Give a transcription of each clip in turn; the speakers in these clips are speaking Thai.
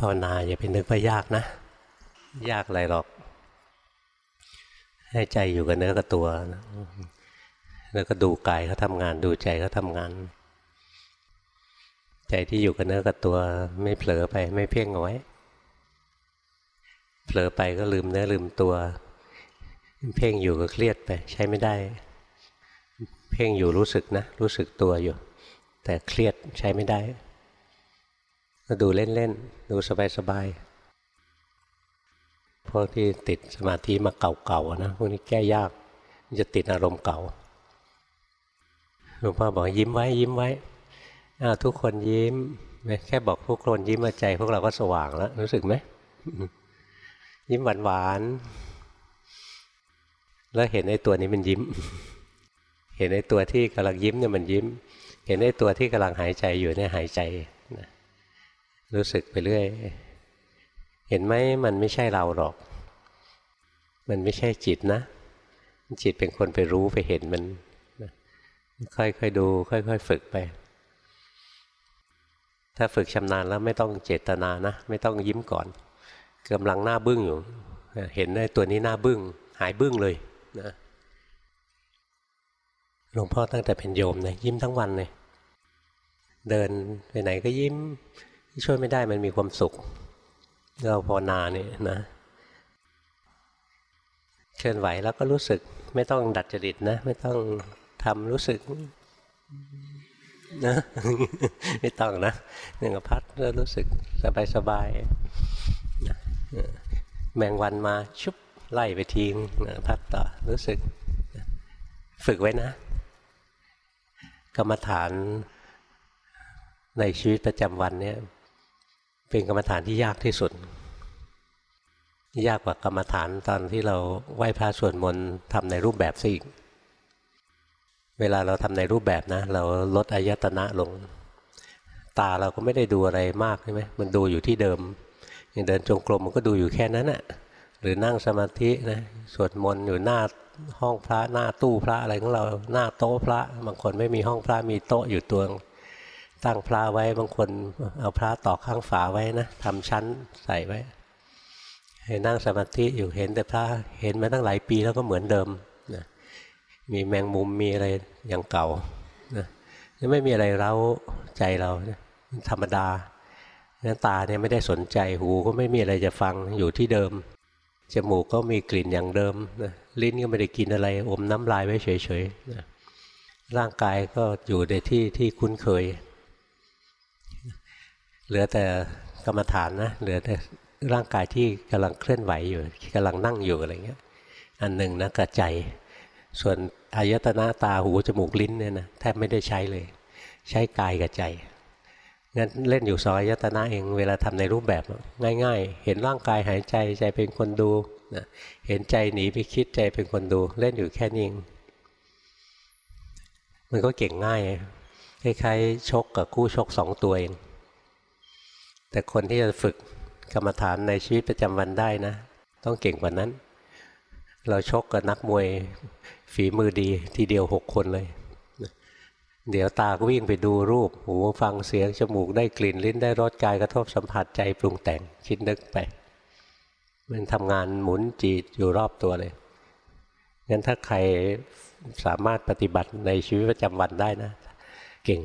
ภาวนาอย่าไปนึกว่ายากนะ ยากอะไรหรอก ให้ใจอยู่กับเนื้อกับตัว แล้วก็ดูกายเขาทำงานดูใจเขาทำงาน ใจที่อยู่กับเนื้อกับตัว ไม่เผลอไปไม่เพ่งเอาไว้เผลอไปก็ลืมเนื้อลืมตัว เพ่งอยู่ก็เครียดไป ใช้ไม่ได้ เพ่งอยู่รู้สึกนะ รู้สึกตัวอยู่ แต่เครียดใช้ไม่ได้ ดูเล่นๆ ดูสบายๆพวกที่ติดสมาธิมาเก่าๆนะพวกนี้แก้ยากจะติดอารมณ์เก่าหลวงพ่อบอกยิ้มไว้ยิ้มไว้ทุกคนยิ้มแค่บอกทุกคนยิ้มมาใจ พวกเราก็สว่างแล้ว รู้สึกไหมยิ้มหวานหวานแล้วเห็นไอ้ตัวนี้มันยิ้ม เห็นไอ้ตัวที่กำลังยิ้มเนี่ยมันยิ้ม เห็นไอ้ตัวที่กำลังหายใจอยู่เนี่ยหายใจ รู้สึกไปเรื่อย เห็นไหมมันไม่ใช่เราหรอก มันไม่ใช่จิตนะ จิตเป็นคนไปรู้ไปเห็นมัน ค่อยๆดู ค่อยๆฝึกไป ถ้าฝึกชำนาญแล้วไม่ต้องเจตนานะ ไม่ต้องยิ้มก่อนกำลังหน้าบึ้งอยู่ เห็นได้ตัวนี้หน้าบึ้ง หายบึ้งเลยนะหลวงพ่อตั้งแต่เป็นโยมนะยิ้มทั้งวันเลยเดินไปไหนก็ยิ้ม ช่วยไม่ได้มันมีความสุข เราภาวนาเนี่ยนะเคลื่อนไหวแล้วก็รู้สึก ไม่ต้องดัดจริตนะ ไม่ต้องทำรู้สึกนะไม่ต้องนะหนึ่งพัดแล้วรู้สึกสบายสบายแมงวันมาชุบไล่ไปทิ้งพัดต่อรู้สึก ฝึกไว้นะ กรรมฐานในชีวิตประจำวันเนี่ย เป็นกรรมฐานที่ยากที่สุด ยากกว่ากรรมฐานตอนที่เราไหว้พระสวดมนต์ทำในรูปแบบซะอีก เวลาเราทำในรูปแบบนะ เราลดอายตนะลง ตาเราก็ไม่ได้ดูอะไรมากใช่ไหมมันดูอยู่ที่เดิมอย่างเดินจงกรมมันก็ดูอยู่แค่นั้นน่ะหรือนั่งสมาธินะสวดมนต์อยู่หน้าห้องพระหน้าตู้พระอะไรของเราหน้าโต๊ะพระบางคนไม่มีห้องพระมีโต๊ะอยู่ตัว ตั้งพระไว้บางคนเอาพระต่อข้างฝาไว้นะทำชั้นใส่ไว้ให้นั่งสมาธิอยู่เห็นแต่พระเห็นมาตั้งหลายปีแล้วก็เหมือนเดิมนะมีแมงมุมมีอะไรอย่างเก่านะไม่มีอะไรเร้าใจเราธรรมดานั้นตาเนี่ยไม่ได้สนใจหูก็ไม่มีอะไรจะฟังอยู่ที่เดิมจมูกก็มีกลิ่นอย่างเดิมนะลิ้นก็ไม่ได้กินอะไร อมน้ำลายไว้เฉยๆนะร่างกายก็อยู่ในที่ที่คุ้นเคย เหลือแต่กรรมฐานนะเหลือแต่ร่างกายที่กำลังเคลื่อนไหวอยู่กำลังนั่งอยู่อะไรเงี้ย อันหนึ่งนะกระใจ ส่วนอายตนะตาหูจมูกลิ้นเนี่ยนะแทบไม่ได้ใช้เลย ใช้กายกับใจงั้นเล่นอยู่สองอายตนะเองเวลาทำในรูปแบบง่าย ๆ เห็นร่างกายหายใจใจเป็นคนดูนะเห็นใจหนีไปคิดใจเป็นคนดู เล่นอยู่แค่นี้เองมันก็เก่งง่ายคล้ายๆชกกับคู่ชกสองตัวเอง แต่คนที่จะฝึกกรรมฐานในชีวิตประจำวันได้นะ ต้องเก่งกว่านั้น เราชกกับนักมวยฝีมือดีทีเดียวหกคนเลย เดี๋ยวตาก็วิ่งไปดูรูป หูฟังเสียง จมูกได้กลิ่น ลิ้นได้รสกายกระทบสัมผัสใจปรุงแต่งคิดนึกไป มันทำงานหมุนจีตอยู่รอบตัวเลยงั้นถ้าใครสามารถปฏิบัติในชีวิตประจำวันได้นะ เก่ง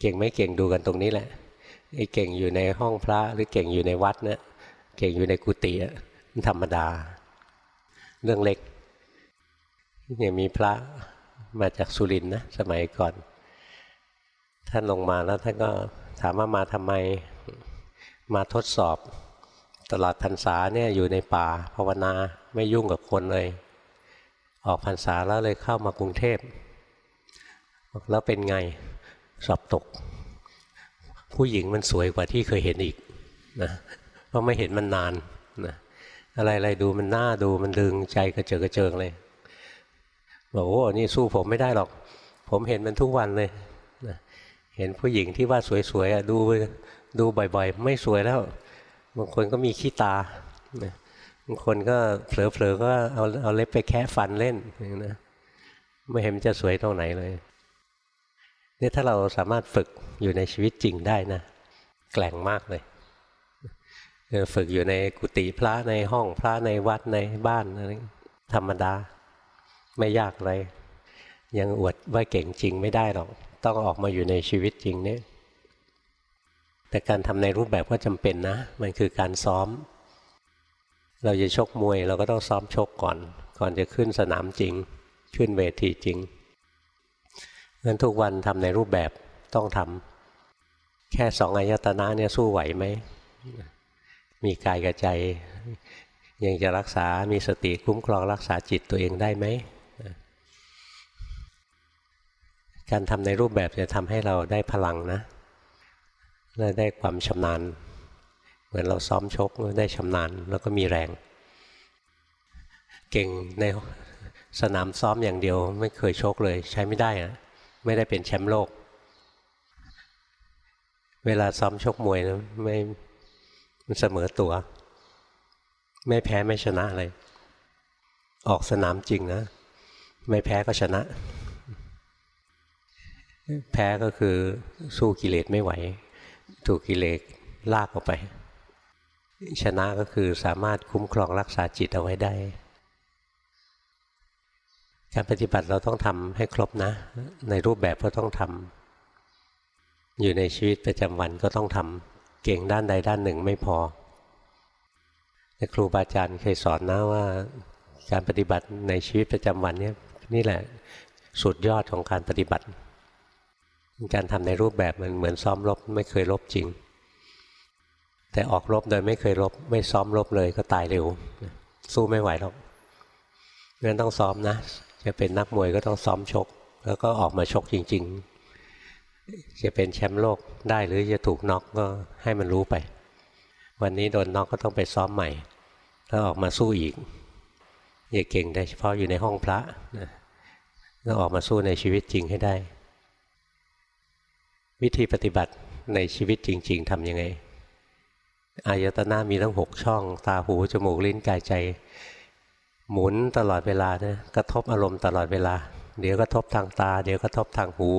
เก่งไม่เก่งดูกันตรงนี้แหละ ไอ้เก่งอยู่ในห้องพระหรือเก่งอยู่ในวัดเนะี่ยเก่งอยู่ในกุฏิมันธรรมดา เรื่องเล็กเนี่ยมีพระมาจากสุรินนะสมัยก่อน ท่านลงมาแล้วท่านก็ถามว่ามาทำไมมาทดสอบ ตลอดพรรษาเนี่ยอยู่ในป่าภาวนาไม่ยุ่งกับคนเลย ออกพรรษาแล้วเลยเข้ามากรุงเทพแล้วเป็นไงสอบตก ผู้หญิงมันสวยกว่าที่เคยเห็นอีกนะเพราะไม่เห็นมันนานนะอะไรๆดูมันหน่าดูมันดึงใจกระเจิงกระเจิงเลยบอกโอ้นี่สู้ผมไม่ได้หรอก ผมเห็นมันทุกวันเลยนะเห็นผู้หญิงที่ว่าสวยๆดูดูบ่อยๆ ไม่สวยแล้ว บางคนก็มีขี้ตาบางคนก็เผลอๆก็เอาเอาเล็บไปแคะฟันเล่นนะไม่เห็นจะสวยตรงไหนเลย นี่ถ้าเราสามารถฝึกอยู่ในชีวิตจริงได้นะ แกล่งมากเลยฝึกอยู่ในกุฏิพระในห้องพระในวัดในบ้านอะไรธรรมดา ไม่ยากเลยยังอวดว่าเก่งจริงไม่ได้หรอก ต้องออกมาอยู่ในชีวิตจริงเนี่ยแต่การทำในรูปแบบก็จำเป็นนะ มันคือการซ้อม เราจะชกมวยเราก็ต้องซ้อมชกก่อน ก่อนจะขึ้นสนามจริง ขึ้นเวทีจริง งั้นทุกวันทำในรูปแบบต้องทำแค่สองอายตนะเนี่ยสู้ไหวไหม มีกายกับใจ ยังจะรักษา มีสติคุ้มครองรักษาจิตตัวเองได้ไหม การทำในรูปแบบจะทำให้เราได้พลังนะ และได้ความชำนาญ เหมือนเราซ้อมชกได้ชำนาญแล้วก็มีแรง เก่งในสนามซ้อมอย่างเดียวไม่เคยชกเลยใช้ไม่ได้นะ ไม่ได้เป็นแชมป์โลก เวลาซ้อมชกมวยนะไม่มันเสมอตัว ไม่แพ้ไม่ชนะเลย ออกสนามจริงนะ ไม่แพ้ก็ชนะ แพ้ก็คือสู้กิเลสไม่ไหว ถูกกิเลสลากออกไป ชนะก็คือสามารถคุ้มครองรักษาจิตเอาไว้ได้ การปฏิบัติเราต้องทำให้ครบนะ ในรูปแบบก็ต้องทำอยู่ในชีวิตประจำวันก็ต้องทำเก่งด้านใดด้านหนึ่งไม่พอแต่ครูบาอาจารย์เคยสอนนะว่า การปฏิบัติในชีวิตประจำวันนี้นี่แหละสุดยอดของการปฏิบัติ การทำในรูปแบบมันเหมือนซ้อมรบไม่เคยรบจริง แต่ออกรบโดยไม่เคยรบไม่ซ้อมรบเลยก็ตายเร็ว สู้ไม่ไหวหรอกงั้นต้องซ้อมนะ จะเป็นนักมวยก็ต้องซ้อมชก แล้วก็ออกมาชกจริง ๆ จะเป็นแชมป์โลกได้หรือจะถูกน็อกก็ให้มันรู้ไป วันนี้โดนน็อกก็ต้องไปซ้อมใหม่ แล้วออกมาสู้อีก อย่าเก่งได้เฉพาะอยู่ในห้องพระนะต้องออกมาสู้ในชีวิตจริงให้ได้ วิธีปฏิบัติในชีวิตจริง ๆทำยังไงอายตนะมีทั้งหกช่อง ตาหูจมูกลิ้นกายใจ หมุนตลอดเวลานะกระทบอารมณ์ตลอดเวลา เดี๋ยวกระทบทางตา เดี๋ยวกระทบทางหู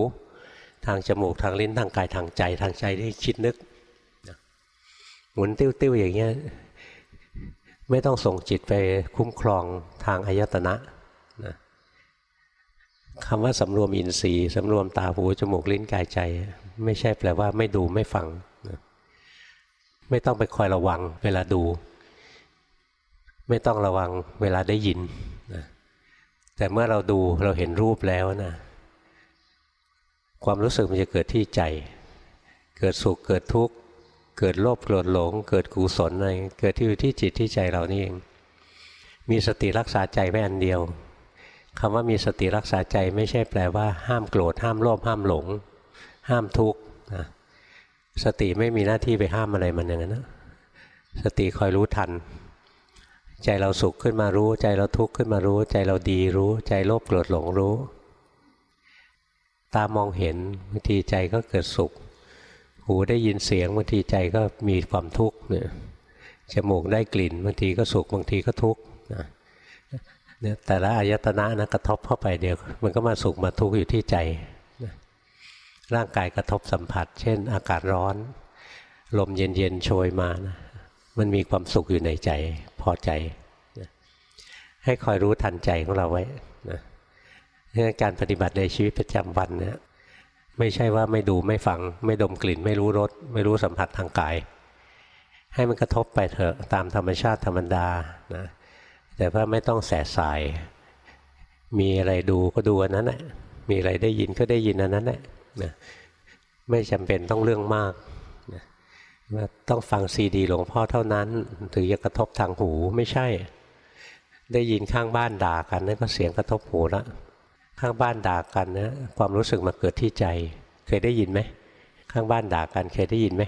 ทางจมูกทางลิ้นทางกายทางใจ ทางใจที่คิดนึกหมุนติ้วๆอย่างเงี้ยไม่ต้องส่งจิตไปคุ้มครองทางอายตนะนะคำว่าสำรวมอินทรีย์สำรวมตาหูจมูกลิ้นกายใจ ไม่ใช่แปลว่าไม่ดูไม่ฟังนะไม่ต้องไปคอยระวังเวลาดู ไม่ต้องระวังเวลาได้ยินนะแต่เมื่อเราดูเราเห็นรูปแล้วนะความรู้สึกมันจะเกิดที่ใจ เกิดสุขเกิดทุกข์เกิดโลภโกรธหลง เกิดกุศลอะไรเกิดที่อยู่ที่จิตที่ใจเรานี่เอง มีสติรักษาใจไว้อันเดียวคำว่ามีสติรักษาใจไม่ใช่แปลว่า ห้ามโกรธห้ามโลภห้ามหลง ห้ามทุกข์นะสติไม่มีหน้าที่ไปห้ามอะไรมันอย่างนั้นนะสติคอยรู้ทัน ใจเราสุขขึ้นมารู้ ใจเราทุกข์ขึ้นมารู้ ใจเราดีรู้ ใจโลภโกรธหลงรู้ ตามองเห็นบางทีใจก็เกิดสุข หูได้ยินเสียงบางทีใจก็มีความทุกข์เนี่ยจมูกได้กลิ่นบางทีก็สุขบางทีก็ทุกข์เนี่ยแต่ละอายตนะนะกระทบเข้าไปเดียว มันก็มาสุขมาทุกข์อยู่ที่ใจร่างกายกระทบสัมผัส เช่น อากาศร้อน ลมเย็นๆโชยมานะมันมีความสุขอยู่ในใจ พอใจนะให้คอยรู้ทันใจของเราไว้นะการปฏิบัติในชีวิตประจำวันเนี่ยไม่ใช่ว่าไม่ดูไม่ฟัง ไม่ดมกลิ่น ไม่รู้รสไม่รู้สัมผัสทางกาย ให้มันกระทบไปเถอะตามธรรมชาติธรรมดานะแต่ว่าไม่ต้องแสสาย มีอะไรดูก็ดูอันนั้นแหละมีอะไรได้ยินก็ได้ยินอันนั้นแหละนะไม่จำเป็นต้องเรื่องมาก ต้องฟังซีดีหลวงพ่อเท่านั้น ถึงจะกระทบทางหูไม่ใช่ ได้ยินข้างบ้านด่ากันนั่นก็เสียงกระทบหูละข้างบ้านด่ากันนะความรู้สึกมาเกิดที่ใจ เคยได้ยินไหมข้างบ้านด่ากันเคยได้ยินไหม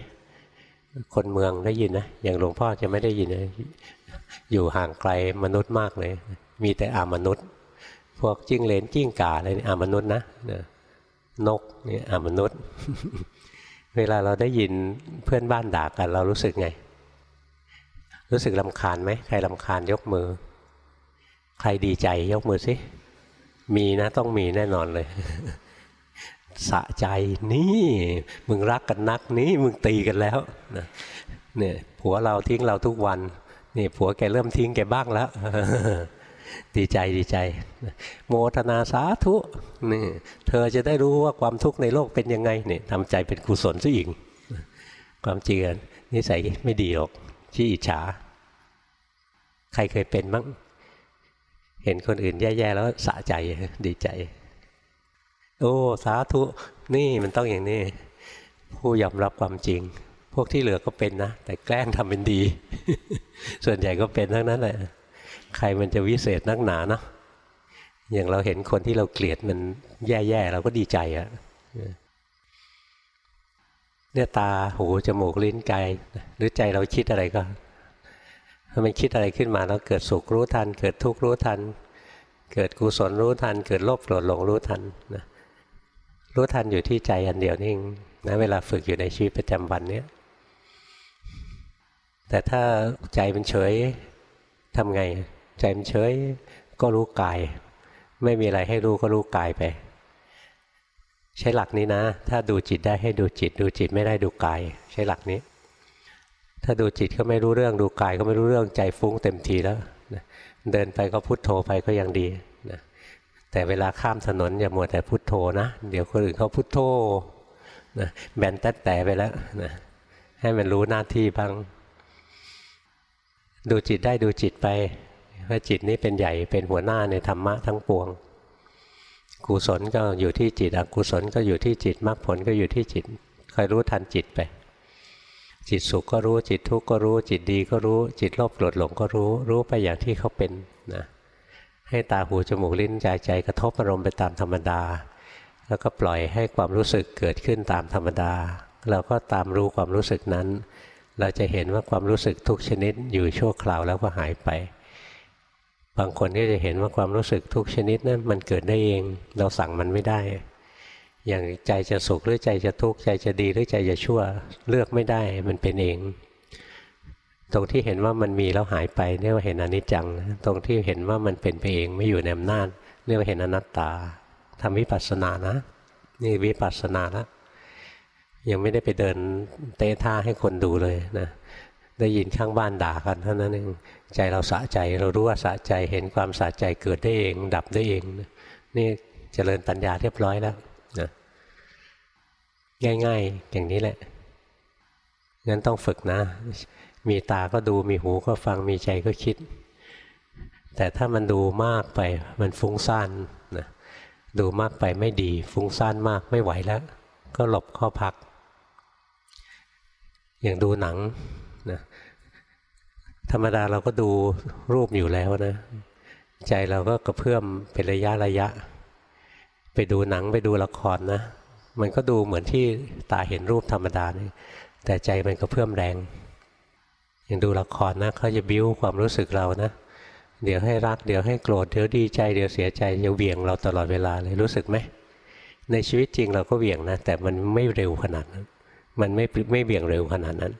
คนเมืองได้ยินนะอย่างหลวงพ่อจะไม่ได้ยินนะอยู่ห่างไกลมนุษย์มากเลย มีแต่อามนุษย์ พวกจิ้งเหลนจิ้งก่าอะไรนี่อามนุษย์นะนกนี่อามนุษย์ เวลาเราได้ยินเพื่อนบ้านด่ากัน เรารู้สึกไง รู้สึกลำคาญไหมใครลำคาญยกมือ ใครดีใจยกมือสิมีนะต้องมีแน่นอนเลยสะใจนี่มึงรักกันนักนี้มึงตีกันแล้วนะเนี่ยผัวเราทิ้งเราทุกวันนี่ผัวแกเริ่มทิ้งแกบ้างแล้ว ดีใจดีใจ โมทนาสาธุนี่เธอจะได้รู้ว่าความทุกข์ในโลกเป็นยังไงเนี่ยทำใจเป็นกุศลซะอีกความจริงนิสัยไม่ดีหรอกชี้อิจฉา ใครเคยเป็นบ้างเห็นคนอื่นแย่ๆแล้วสะใจดีใจ โอ้สาธุนี่มันต้องอย่างนี้ ผู้ยอมรับความจริง พวกที่เหลือก็เป็นนะ แต่แกล้งทำเป็นดี ส่วนใหญ่ก็เป็นทั้งนั้นแหละ ใครมันจะวิเศษนักหนาเนาะอย่างเราเห็นคนที่เราเกลียดมันแย่ๆเราก็ดีใจอะเนี่ยตาหูจมูกลิ้นกายหรือใจเราคิดอะไรก็ถ้ามันคิดอะไรขึ้นมาแล้วเกิดสุขรู้ทัน เกิดทุกข์รู้ทัน เกิดกุศลรู้ทัน เกิดโลภโกรธหลงรู้ทันนะรู้ทันอยู่ที่ใจอันเดียวนี่งนะเวลาฝึกอยู่ในชีวิตประจำวันเนี้ยแต่ถ้าใจมันเฉยทำไง ใจมันเฉยก็รู้กาย ไม่มีอะไรให้รู้ก็รู้กายไป ใช้หลักนี้นะ ถ้าดูจิตได้ให้ดูจิต ดูจิตไม่ได้ดูกาย ใช้หลักนี้ ถ้าดูจิตก็ไม่รู้เรื่องดูกาย ก็ไม่รู้เรื่องใจฟุ้งเต็มทีแล้วเดินไปก็พุโทโธไปก็ยังดีนะแต่เวลาข้ามถนนอย่ามัวแต่พุโทโธนะ เดี๋ยวคนอื่นเขาพุโทโธนะแบนแต่แต่ไปแล้วนะให้มันรู้หน้าที่บ้าง ดูจิตได้ดูจิตไป ว่าจิตนี้เป็นใหญ่เป็นหัวหน้าในธรรมะทั้งปวง กุศลก็อยู่ที่จิตอกุศลก็อยู่ที่จิตมรรคผลก็อยู่ที่จิตคอยรู้ทันจิตไป จิตสุขก็รู้จิตทุกข์ก็รู้ จิตดีก็รู้ จิตโลภโกรธหลงก็รู้ รู้ไปอย่างที่เขาเป็นนะให้ตาหูจมูกลิ้นใจใจกระทบอารมณ์ไปตามธรรมดา แล้วก็ปล่อยให้ความรู้สึกเกิดขึ้นตามธรรมดา เราก็ตามรู้ความรู้สึกนั้น เราจะเห็นว่าความรู้สึกทุกชนิดอยู่ชั่วคราวแล้วก็หายไป บางคนก็จะเห็นว่าความรู้สึกทุกชนิดนั้นมันเกิดได้เอง เราสั่งมันไม่ได้ อย่างใจจะสุขหรือใจจะทุกข์ใจจะดีหรือใจจะชั่วเลือกไม่ได้มันเป็นเอง ตรงที่เห็นว่ามันมีแล้วหายไปเรียกว่าเห็นอนิจจัง ตรงที่เห็นว่ามันเป็นไปเองไม่อยู่ในอำนาจเรียกว่าเห็นอนัตตาทำวิปัสสนานะ นี่วิปัสสนาแล้วยังไม่ได้ไปเดินเตะท่าให้คนดูเลยนะ ได้ยินข้างบ้านด่ากันเท่านั้นเองใจเราสะใจเรารู้ว่าสะใจเห็นความสะใจเกิดได้เอง ดับได้เองนี่เจริญปัญญาเรียบร้อยแล้วนะง่าย ๆ อย่างนี้แหละงั้นต้องฝึกนะ มีตาก็ดูมีหูก็ฟังมีใจก็คิด แต่ถ้ามันดูมากไปมันฟุ้งซ่านนะดูมากไปไม่ดี ฟุ้งซ่านมากไม่ไหวแล้ว ก็หลบข้อพัก อย่างดูหนัง ธรรมดาเราก็ดูรูปอยู่แล้วนะ ใจเราก็กระเพื่อมเป็นระยะระยะ ไปดูหนังไปดูละครนะ มันก็ดูเหมือนที่ตาเห็นรูปธรรมดานี่แต่ใจมันกระเพื่อมแรงอย่างดูละครนะเขาจะบิ้วความรู้สึกเรานะ เดี๋ยวให้รักเดี๋ยวให้โกรธเดี๋ยวดีใจเดี๋ยวเสียใจจะเวี่ยงเราตลอดเวลาเลยรู้สึกไหมในชีวิตจริงเราก็เวี่ยงนะแต่มันไม่เร็วขนาดนั้น มันไม่ไม่เบี่ยงเร็วขนาดนั้น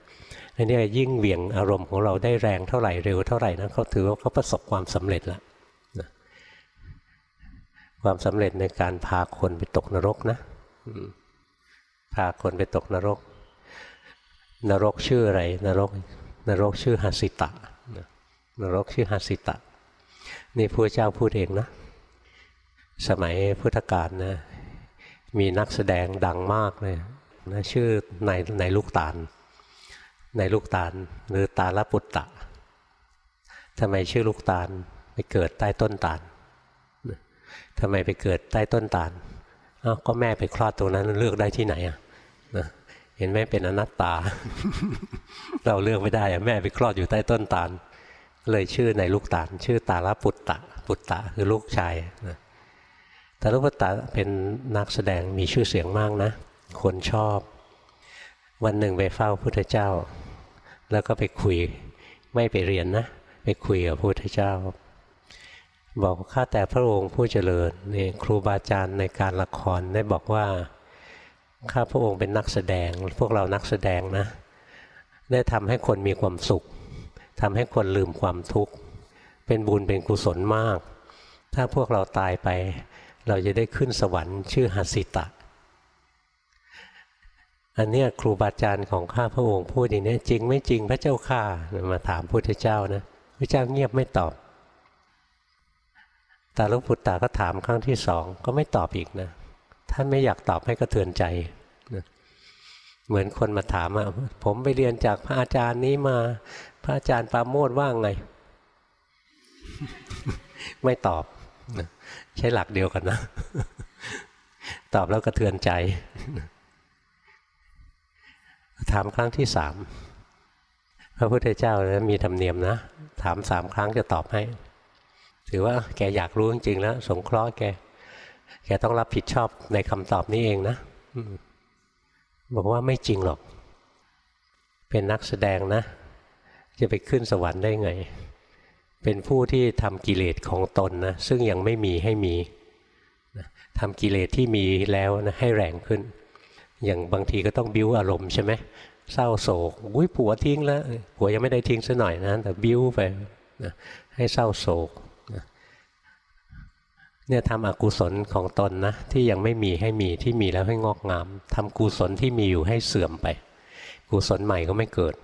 อันนี้ยิ่งเบี่ยงอารมณ์ของเราได้แรงเท่าไหร่เร็วเท่าไหร่นะเขาถือว่าเขาประสบความสำเร็จแล้วนะความสำเร็จในการพาคนไปตกนรกนะพาคนไปตกนรก นรกชื่ออะไร นรก นรกชื่อหาสิตะนรกชื่อหาสิตะ นี่พระเจ้าพูดเองนะ สมัยพุทธกาลนะ มีนักแสดงดังมากเลยนะชื่อในในลูกตาล ในลูกตาลหรือตาลปุตตะทำไมชื่อลูกตาลไปเกิดใต้ต้นตาลทำไมไปเกิดใต้ต้นตาลอ้าวก็แม่ไปคลอดตรงนั้นเลือกได้ที่ไหนอะนะเห็นแม่เป็นอนัตตา เราเลือกไม่ได้อะแม่ไปคลอดอยู่ใต้ต้นตาลเลยชื่อในลูกตาลชื่อตาลปุตตะปุตตะคือลูกชายนะตาลปุตตะเป็นนักแสดงมีชื่อเสียงมากนะ คนชอบ วันหนึ่งไปเฝ้าพุทธเจ้า แล้วก็ไปคุยไม่ไปเรียนนะ ไปคุยกับพระพุทธเจ้า บอกข้าแต่พระองค์ผู้เจริญนี่ครูบาอาจารย์ในการละครได้บอกว่าข้าพระองค์เป็นนักแสดง พวกเรานักแสดงนะ ได้ทำให้คนมีความสุขทำให้คนลืมความทุกข์เป็นบุญเป็นกุศลมาก ถ้าพวกเราตายไป เราจะได้ขึ้นสวรรค์ชื่อหัสิตะ อันเนี้ยครูบาอาจารย์ของข้าพระองค์พูดอย่างนี้จริงไม่จริงพระเจ้าข้ามาถามพุทธเจ้านะพระเจ้าเงียบไม่ตอบตาลุปุตตาก็ถามครั้งที่สองก็ไม่ตอบอีกนะท่านไม่อยากตอบให้กระเทือนใจนะเหมือนคนมาถามอะผมไปเรียนจากพระอาจารย์นี้มา พระอาจารย์ปาโมดว่าไง ไม่ตอบใช้หลักเดียวกันนะ ตอบแล้วกระเทือนใจ ถามครั้งที่สามพระพุทธเจ้ามีธรรมเนียมนะ ถามสามครั้งจะตอบให้ ถือว่าแกอยากรู้จริงๆแล้ว สงเคราะห์แก แกต้องรับผิดชอบในคำตอบนี้เองนะบอกว่าไม่จริงหรอก เป็นนักแสดงนะ จะไปขึ้นสวรรค์ได้ไง เป็นผู้ที่ทำกิเลสของตนนะ ซึ่งยังไม่มีให้มีทำกิเลสที่มีแล้วนะให้แรงขึ้น อย่างบางทีก็ต้องบิ้วอารมณ์ใช่ไหมเศร้าโศกอุ้ยผัวทิ้งแล้วผัวยังไม่ได้ทิ้งซะหน่อยนะแต่บิ้วไปนะให้เศร้าโศกนะเนี่ยทำอกุศลของตนนะที่ยังไม่มีให้มีที่มีแล้วให้งอกงามทำกุศลที่มีอยู่ให้เสื่อมไป กุศลใหม่ก็ไม่เกิด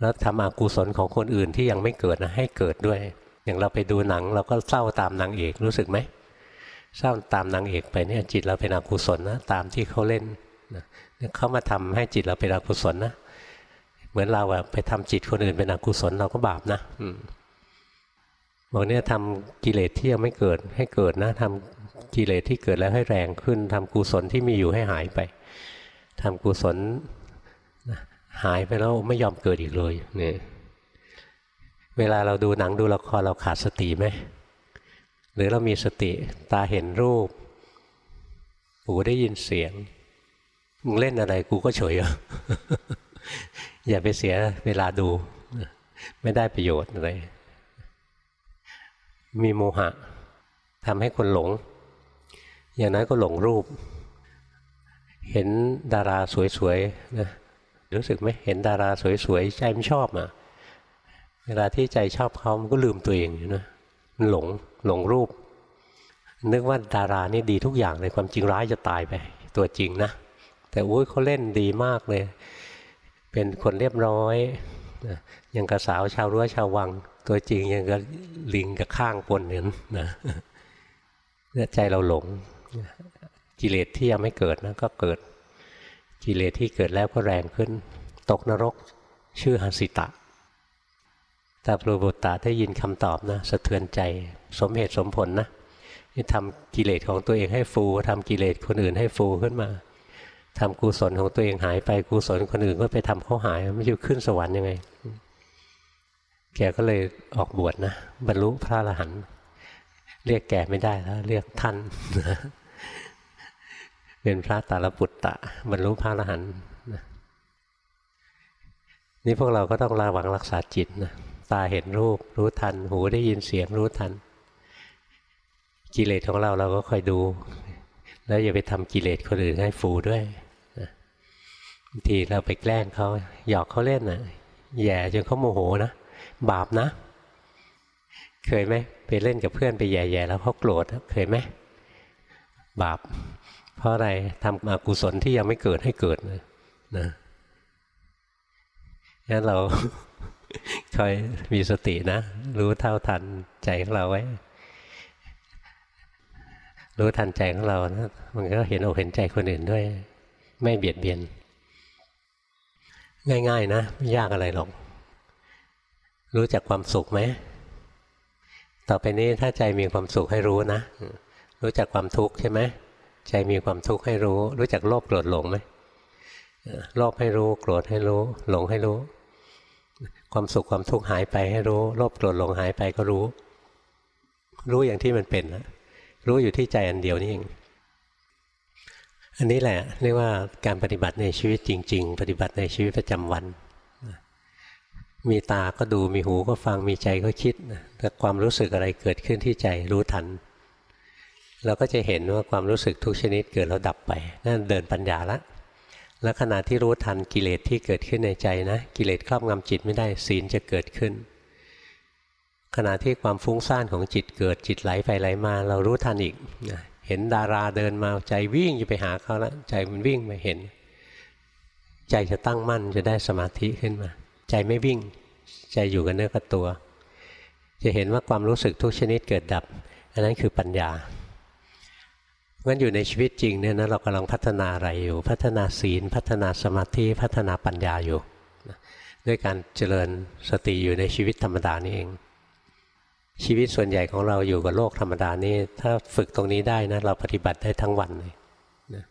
แล้วทำอกุศลของคนอื่นที่ยังไม่เกิดนะให้เกิดด้วย อย่างเราไปดูหนังเราก็เศร้าตามนางเอกรู้สึกไหม เศร้าตามนางเอกไปเนี่ยจิตเราเป็นอกุศลนะตามที่เขาเล่นนะเขามาทำให้จิตเราเป็นอกุศลนะเหมือนเราอะไปทำจิตคนอื่นเป็นอกุศลเราก็บาปนะบอกเนี่ยทำกิเลสที่ยังไม่เกิดให้เกิดนะทำกิเลสที่เกิดแล้วให้แรงขึ้นทำกุศลที่มีอยู่ให้หายไปทำกุศลหายไปแล้วไม่ยอมเกิดอีกเลยเนี่ยเวลาเราดูหนังดูละครเราขาดสติไหม หรือเรามีสติตาเห็นรูป หูได้ยินเสียง มึงเล่นอะไรกูก็เฉยอ่อย่าไปเสียเวลาดู ไม่ได้ประโยชน์อะไร มีโมหะทำให้คนหลง อย่างนั้นก็หลงรูป เห็นดาราสวยๆนะรู้สึกไหมเห็นดาราสวยๆใจมันชอบอะ เวลาที่ใจชอบเขามันก็ลืมตัวเองนะมันหลง หลงรูป นึกว่าดารานี่ดีทุกอย่างเลยความจริงร้ายจะตายไป ตัวจริงนะ แต่อุ้ยเขาเล่นดีมากเลย เป็นคนเรียบร้อยยังกระสาวชาวรั้วชาววัง ตัวจริงยังกับลิงกับข้างปนเหมือนนะเนี่ยใจเราหลงกิเลสที่ยังไม่เกิดนะก็เกิดกิเลสที่เกิดแล้วก็แรงขึ้น ตกนรกชื่อหสิตะ ตาปรูบุตตาได้ยินคำตอบนะสะเทือนใจ สมเหตุสมผลนะที่ทำกิเลสของตัวเองให้ฟูทำกิเลสคนอื่นให้ฟูขึ้นมาทำกุศลของตัวเองหายไปกุศลคนอื่นก็ไปทำเขาหายไม่จะขึ้นสวรรค์ยังไง แกก็เลยออกบวชนะบรรลุพระอรหันต์เรียกแกไม่ได้แล้ว เรียกท่านเป็นพระตาลปุตตะบรรลุพระอรหันต์นี่พวกเราก็ต้องระวังรักษาจิตนะ ตาเห็นรูป รู้ทัน หูได้ยินเสียงรู้ทัน กิเลสของเราเราก็คอยดู แล้วอย่าไปทำกิเลสคนอื่นให้ฟูด้วยบางทีเราไปแกล้งเขาหยอกเขาเล่นนะ่ะแย่จนเขาโมโหนะบาปนะ เคยไหมไปเล่นกับเพื่อนไปแย่ๆแล้วเขาโกรธเคยไหมบาป เพราะอะไรทำอกุศลที่ยังไม่เกิดให้เกิดนะนะงั้นเรา คอยมีสตินะ รู้เท่าทันใจของเราไว้ รู้ทันใจของเรานะมันก็เห็นอกเห็นใจคนอื่นด้วย ไม่เบียดเบียน ง่าย ๆ นะ ไม่ยากอะไรหรอก รู้จักความสุขไหมต่อไปนี้ถ้าใจมีความสุขให้รู้นะ รู้จักความทุกข์ใช่ไหมใจมีความทุกข์ให้รู้ รู้จักโลภโกรธหลงไหมโลภให้รู้โกรธให้รู้ หลงให้รู้ ความสุขความทุกข์หายไปให้รู้โลภโกรธหลงหายไปก็รู้ รู้อย่างที่มันเป็นนะรู้อยู่ที่ใจอันเดียวนี่เองอันนี้แหละเรียกว่าการปฏิบัติในชีวิตจริง ๆ ปฏิบัติในชีวิตประจำวัน มีตาก็ดูมีหูก็ฟังมีใจก็คิดแต่ความรู้สึกอะไรเกิดขึ้นที่ใจรู้ทัน เราก็จะเห็นว่าความรู้สึกทุกชนิดเกิดแล้วดับไปนั่นเดินปัญญาละ และขณะที่รู้ทันกิเลสที่เกิดขึ้นในใจนะ กิเลสครอบงำจิตไม่ได้ศีลจะเกิดขึ้น ขณะที่ความฟุ้งซ่านของจิตเกิดจิตไหลไปไหลมา เรารู้ทันอีกเห็นดาราเดินมาใจวิ่งจะไปหาเขาแล้วใจมันวิ่งมาเห็น ใจจะตั้งมั่นจะได้สมาธิขึ้นมา ใจไม่วิ่ง ใจอยู่กับเนื้อกับตัว จะเห็นว่าความรู้สึกทุกชนิดเกิดดับ อันนั้นคือปัญญา งั้นอยู่ในชีวิตจริงเนี่ยนะเรากำลังพัฒนาอะไรอยู่ พัฒนาศีล พัฒนาสมาธิพัฒนาปัญญาอยู่ด้วยการเจริญสติอยู่ในชีวิตธรรมดานี่เอง ชีวิตส่วนใหญ่ของเราอยู่กับโลกธรรมดานี่ถ้าฝึกตรงนี้ได้นะเราปฏิบัติได้ทั้งวันเลยนะ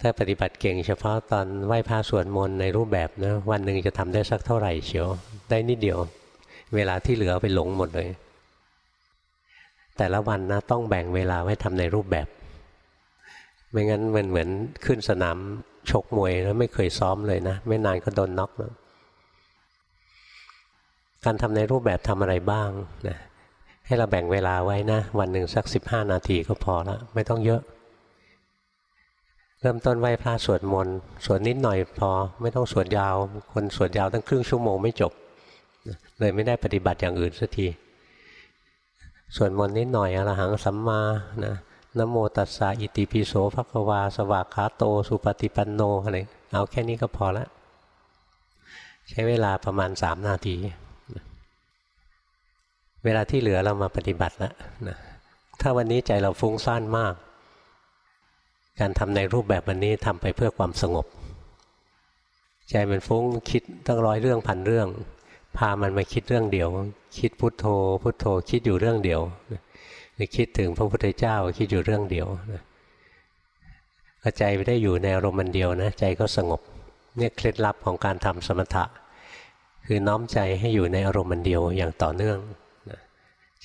ถ้าปฏิบัติเก่งเฉพาะตอนไหว้พระสวดมนต์ในรูปแบบนะวันหนึ่งจะทำได้สักเท่าไหร่เชียวได้นิดเดียว เวลาที่เหลือไปหลงหมดเลย แต่ละวันนะต้องแบ่งเวลาไว้ทำในรูปแบบ ไม่งั้นมันเหมือนขึ้นสนามชกมวยแล้วไม่เคยซ้อมเลยนะ ไม่นานก็โดนน็อกแล้วการทำในรูปแบบทำอะไรบ้างนะให้เราแบ่งเวลาไว้นะ วันหนึ่งสักสิบห้านาทีก็พอแล้วไม่ต้องเยอะ เริ่มต้นไหว้พระสวดมนต์สวดนิดหน่อยพอ ไม่ต้องสวดยาว คนสวดยาวตั้งครึ่งชั่วโมงไม่จบ เลยไม่ได้ปฏิบัติอย่างอื่นสักทีสวดมนต์นิดหน่อยอรหังสัมมานะ นโมตัสสะอิติปิโสภควา สวากขาโต สุปฏิปันโนอะไรเอาแค่นี้ก็พอละ ใช้เวลาประมาณสามนาที เวลาที่เหลือเรามาปฏิบัติแล้วนะถ้าวันนี้ใจเราฟุ้งซ่านมาก การทำในรูปแบบวันนี้ทำไปเพื่อความสงบ ใจมันฟุ้งคิดตั้งร้อยเรื่องพันเรื่อง พามันมาคิดเรื่องเดียว คิดพุทโธ พุทโธคิดอยู่เรื่องเดียว หรือคิดถึงพระพุทธเจ้าคิดอยู่เรื่องเดียวใจไม่ได้อยู่ในอารมณ์มันเดียวนะใจก็สงบเนี่ยเคล็ดลับของการทำสมถะ คือน้อมใจให้อยู่ในอารมณ์มันเดียวอย่างต่อเนื่อง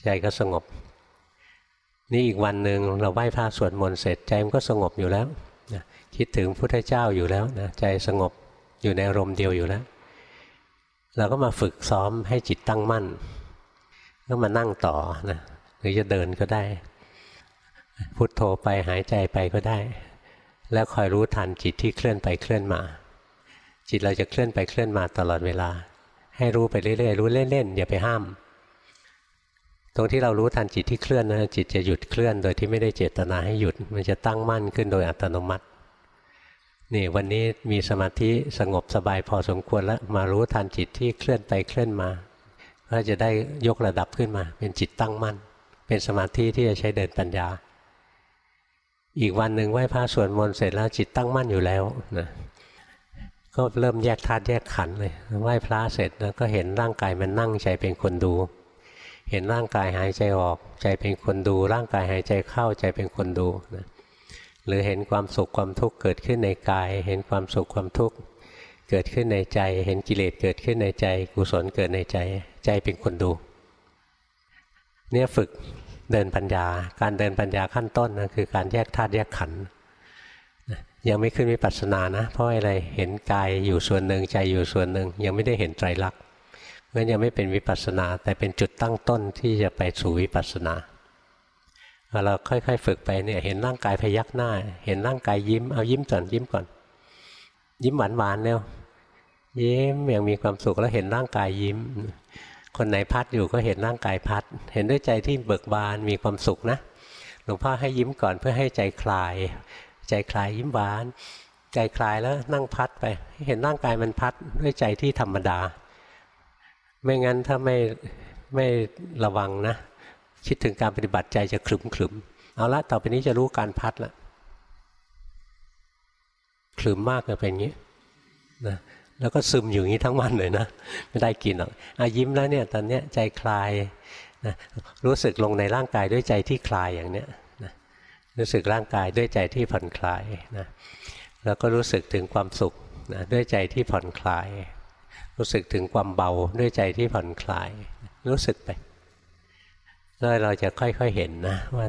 ใจก็สงบ นี่อีกวันหนึ่งเราไหว้พระสวดมนต์เสร็จใจมันก็สงบอยู่แล้วนะคิดถึงพุทธเจ้าอยู่แล้วนะใจสงบอยู่ในอารมณ์เดียวอยู่แล้ว เราก็มาฝึกซ้อมให้จิตตั้งมั่นก็มานั่งต่อนะ หรือจะเดินก็ได้ พุทโธไปหายใจไปก็ได้ แล้วคอยรู้ทันจิตที่เคลื่อนไปเคลื่อนมา จิตเราจะเคลื่อนไปเคลื่อนมาตลอดเวลา ให้รู้ไปเรื่อยๆรู้เล่นๆอย่าไปห้าม ตรงที่เรารู้ทันจิตที่เคลื่อนนะจิตจะหยุดเคลื่อนโดยที่ไม่ได้เจตนาให้หยุด มันจะตั้งมั่นขึ้นโดยอัตโนมัตินี่วันนี้มีสมาธิสงบสบายพอสมควรแล้วมารู้ทันจิตที่เคลื่อนไปเคลื่อนมาก็จะได้ยกระดับขึ้นมา เป็นจิตตั้งมั่น เป็นสมาธิที่จะใช้เดินปัญญา อีกวันหนึ่งไหว้พระสวดมนต์เสร็จแล้วจิตตั้งมั่นอยู่แล้วนะก็เริ่มแยกธาตุแยกขันเลยไหว้พระเสร็จแล้วก็เห็นร่างกายมันนั่งใจเป็นคนดู เห็นร่างกายหายใจออกใจเป็นคนดู ร่างกายหายใจเข้าใจเป็นคนดูนะหรือเห็นความสุขความทุกข์เกิดขึ้นในกาย เห็นความสุขความทุกข์เกิดขึ้นในใจ เห็นกิเลสเกิดขึ้นในใจ กุศลเกิดในใจ ใจเป็นคนดู เนี่ยฝึกเดินปัญญา การเดินปัญญาขั้นต้นนะคือการแยกธาตุแยกขันธ์ยังไม่ขึ้นวิปัสสนานะ เพราะอะไรเห็นกายอยู่ส่วนหนึ่งใจอยู่ส่วนหนึ่ง ยังไม่ได้เห็นไตรลักษณ์งั้นยังไม่เป็นวิปัสสนา แต่เป็นจุดตั้งต้นที่จะไปสู่วิปัสสนาเราค่อย ๆ ฝึกไปเนี่ยเห็นร่างกายพยักหน้า เห็นร่างกายยิ้มเอายิ้มก่อนยิ้มก่อน ยิ้มหวานหวานแล้วยิ้มอย่างมีความสุขแล้วเห็นร่างกายยิ้ม คนไหนพัดอยู่ก็เห็นร่างกายพัด เห็นด้วยใจที่เบิกบานมีความสุขนะหลวงพ่อให้ยิ้มก่อนเพื่อให้ใจคลาย ใจคลายยิ้มหวาน ใจคลายแล้วนั่งพัดไป เห็นร่างกายมันพัดด้วยใจที่ธรรมดา ไม่งั้นถ้าไม่ไม่ระวังนะ คิดถึงการปฏิบัติใจจะขลุ่มขลุ่มเอาละต่อไปนี้จะรู้การพัดละขลุ่มมากจะเป็นอย่างนี้นะ แล้วก็ซึมอยู่อย่างนี้ทั้งวันเลยนะ ไม่ได้กินหรอกอายิ้มแล้วเนี่ยตอนเนี้ยใจคลายนะรู้สึกลงในร่างกายด้วยใจที่คลายอย่างเนี้ยนะรู้สึกร่างกายด้วยใจที่ผ่อนคลายนะแล้วก็รู้สึกถึงความสุขนะด้วยใจที่ผ่อนคลาย รู้สึกถึงความเบาด้วยใจที่ผ่อนคลาย รู้สึกไปแล้วเราจะค่อยๆเห็นนะว่า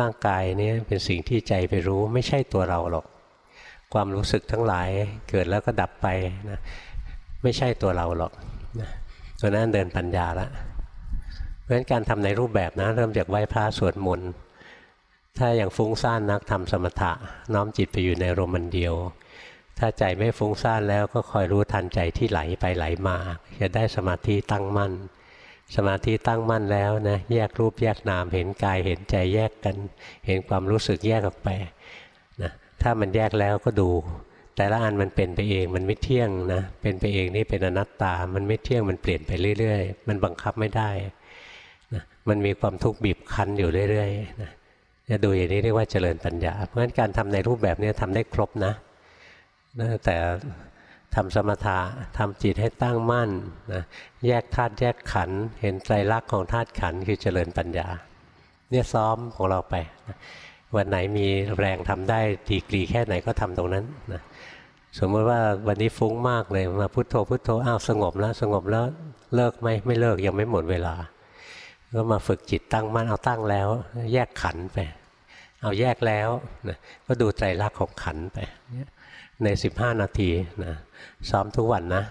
ร่างกายนี้เป็นสิ่งที่ใจไปรู้ไม่ใช่ตัวเราหรอก ความรู้สึกทั้งหลายเกิดแล้วก็ดับไปนะไม่ใช่ตัวเราหรอกนะตัวนั้นเดินปัญญาละเพราะฉะนั้นการทำในรูปแบบนะเริ่มจากไหว้พระสวดมนต์ถ้าอย่างฟุ้งซ่านนักทำสมถะ น้อมจิตไปอยู่ในรมันเดียว ถ้าใจไม่ฟุ้งซ่านแล้วก็คอยรู้ทันใจที่ไหลไปไหลมา จะได้สมาธิตั้งมั่น สมาธิตั้งมั่นแล้วนะแยกรูปแยกนามเห็นกายเห็นใจแยกกัน เห็นความรู้สึกแยกออกไป ถ้ามันแยกแล้วก็ดู แต่ละอันมันเป็นไปเองมันไม่เที่ยงนะเป็นไปเองนี่เป็นอนัตตา มันไม่เที่ยงมันเปลี่ยนไปเรื่อย ๆ มันบังคับไม่ได้นะมันมีความทุกข์บีบคั้นอยู่เรื่อยๆนะจะดูอย่างนี้เรียกว่าเจริญปัญญา เพราะฉะนั้นการทำในรูปแบบนี้ทำได้ครบนะนะแต่ทำสมถะทำจิตให้ตั้งมั่นนะแยกธาตุแยกขันเห็นไตรลักษณ์ของธาตุขันคือเจริญปัญญา เนี่ยซ้อมของเราไปนะ วันไหนมีแรงทำได้ดีกรีแค่ไหนก็ทำตรงนั้นนะสมมติว่าวันนี้ฟุ้งมากเลยมาพุโทโธพุโทโธอ้าวสงบแล้ว สงบแล้วเลิกไหมไม่เลิกยังไม่หมดเวลา ก็มาฝึกจิตตั้งมั่นเอาตั้งแล้ว แยกขันไป เอาแยกแล้วนะก็ดูใจรักของขันไปใน 15 นาทีนะซ้อมทุกวันนะ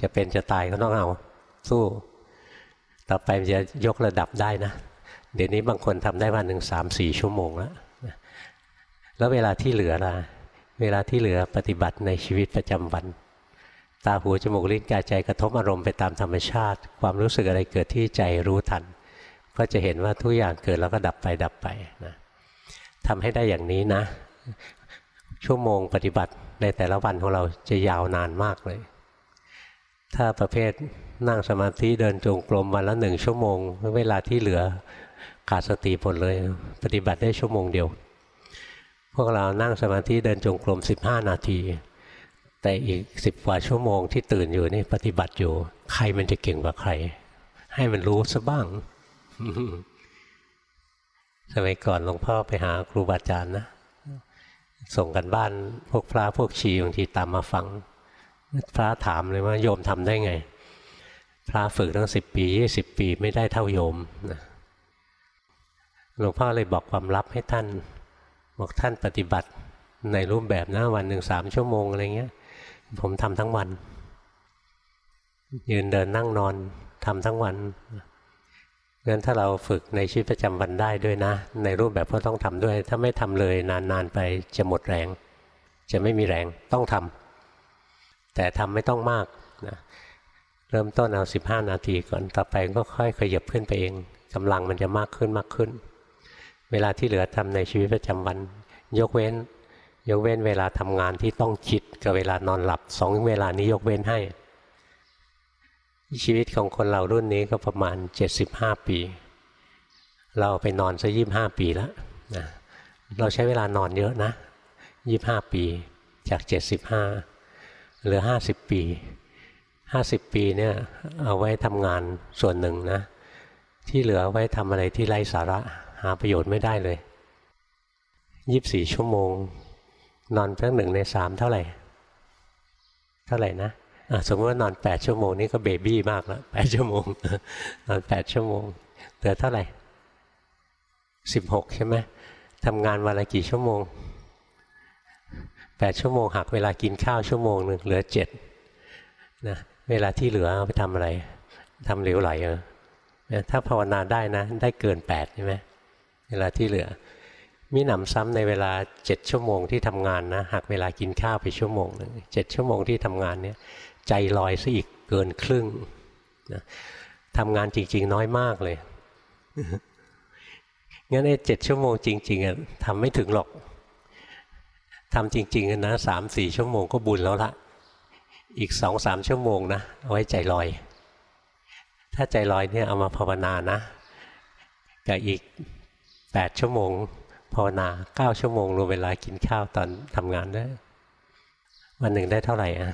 จะเป็นจะตายก็ต้องเอาสู้ ต่อไปมันจะยกระดับได้นะ เดี๋ยวนี้บางคนทำได้วันหนึ่งสามสี่ชั่วโมงแล้ว แล้วเวลาที่เหลือล่ะ เวลาที่เหลือปฏิบัติในชีวิตประจำวัน ตาหูจมูกลิ้นกายใจกระทบอารมณ์ไปตามธรรมชาติ ความรู้สึกอะไรเกิดที่ใจรู้ทัน ก็จะเห็นว่าทุกอย่างเกิดแล้วก็ดับไปดับไปนะทำให้ได้อย่างนี้นะ ชั่วโมงปฏิบัติในแต่ละวันของเราจะยาวนานมากเลย ถ้าประเภทนั่งสมาธิเดินจงกรมวันละหนึ่งชั่วโมง เวลาที่เหลือขาดสติหมดเลย ปฏิบัติได้ชั่วโมงเดียว พวกเรานั่งสมาธิเดินจงกรม15 นาที แต่อีกสิบกว่าชั่วโมงที่ตื่นอยู่นี่ปฏิบัติอยู่ ใครมันจะเก่งกว่าใคร ให้มันรู้ซะบ้าง สมัยก่อนหลวงพ่อไปหาครูบาอาจารย์นะส่งกันบ้านพวกพระพวกชีบางทีตามมาฟัง พระถามเลยว่าโยมทำได้ไง พระฝึกตั้งสิบปียี่สิบปีไม่ได้เท่าโยมนะหลวงพ่อเลยบอกความลับให้ท่าน บอกท่านปฏิบัติในรูปแบบนะวันหนึ่งสามชั่วโมงอะไรเงี้ย ผมทำทั้งวัน ยืนเดินนั่งนอนทำทั้งวันงั้นถ้าเราฝึกในชีวิตประจำวันได้ด้วยนะ ในรูปแบบก็ต้องทำด้วย ถ้าไม่ทำเลยนานๆไปจะหมดแรง จะไม่มีแรงต้องทำแต่ทำไม่ต้องมากนะเริ่มต้นเอา 15 นาทีก่อนต่อไปก็ค่อยขยับขึ้นไปเองกำลังมันจะมากขึ้นมากขึ้น เวลาที่เหลือทำในชีวิตประจำวัน ยกเว้น ยกเว้นเวลาทำงานที่ต้องคิดกับเวลานอนหลับสองเวลานี้ยกเว้นให้ ชีวิตของคนเรารุ่นนี้ก็ประมาณ 75 ปี เราไปนอนซะยี่ห้าปีแล้วนะเราใช้เวลานอนเยอะนะยี่ห้าปีจาก 75 เหลือ 50 ปี 50 ปีเนี่ยเอาไว้ทำงานส่วนหนึ่งนะที่เหลือไว้ทำอะไรที่ไร้สาระ หาประโยชน์ไม่ได้เลย24ชั่วโมง นอนเพียงหนึ่งในสามเท่าไหร่ เท่าไหร่นะะสมมติว่านอน8ชั่วโมงนี่ก็เบบี้มากแล้ว8ชั่วโมง นอน8ชั่วโมงเหลือเท่าไหร่16ใช่ไหมทำงานวันละกี่ชั่วโมง8ชั่วโมงหักเวลากินข้าวชั่วโมงหนึ่งเหลือ7นะเวลาที่เหลือเอาไปทำอะไรทำเหลวไหลเออถ้าภาวนาได้นะ ได้เกิน8ใช่ไหม เวลาที่เหลือ มีหนำซ้ำในเวลาเจ็ดชั่วโมงที่ทำงานนะหักเวลากินข้าวไปชั่วโมงหนึ่งเจ็ดชั่วโมงที่ทำงานเนี่ยใจลอยซะอีกเกินครึ่งนะทำงานจริง ๆ น้อยมากเลยงั้นไอ้เจ็ดชั่วโมงจริงๆอะทำไม่ถึงหรอกทำจริงๆนะสามสี่ชั่วโมงก็บุญแล้วละอีกสองสามชั่วโมงนะเอาไว้ใจลอย ถ้าใจลอยเนี่ยเอามาภาวนานะกับอีก แปดชั่วโมงภาวนาเก้าชั่วโมงรวมเวลากินข้าวตอนทำงานได้วันหนึ่งได้เท่าไหร่อะ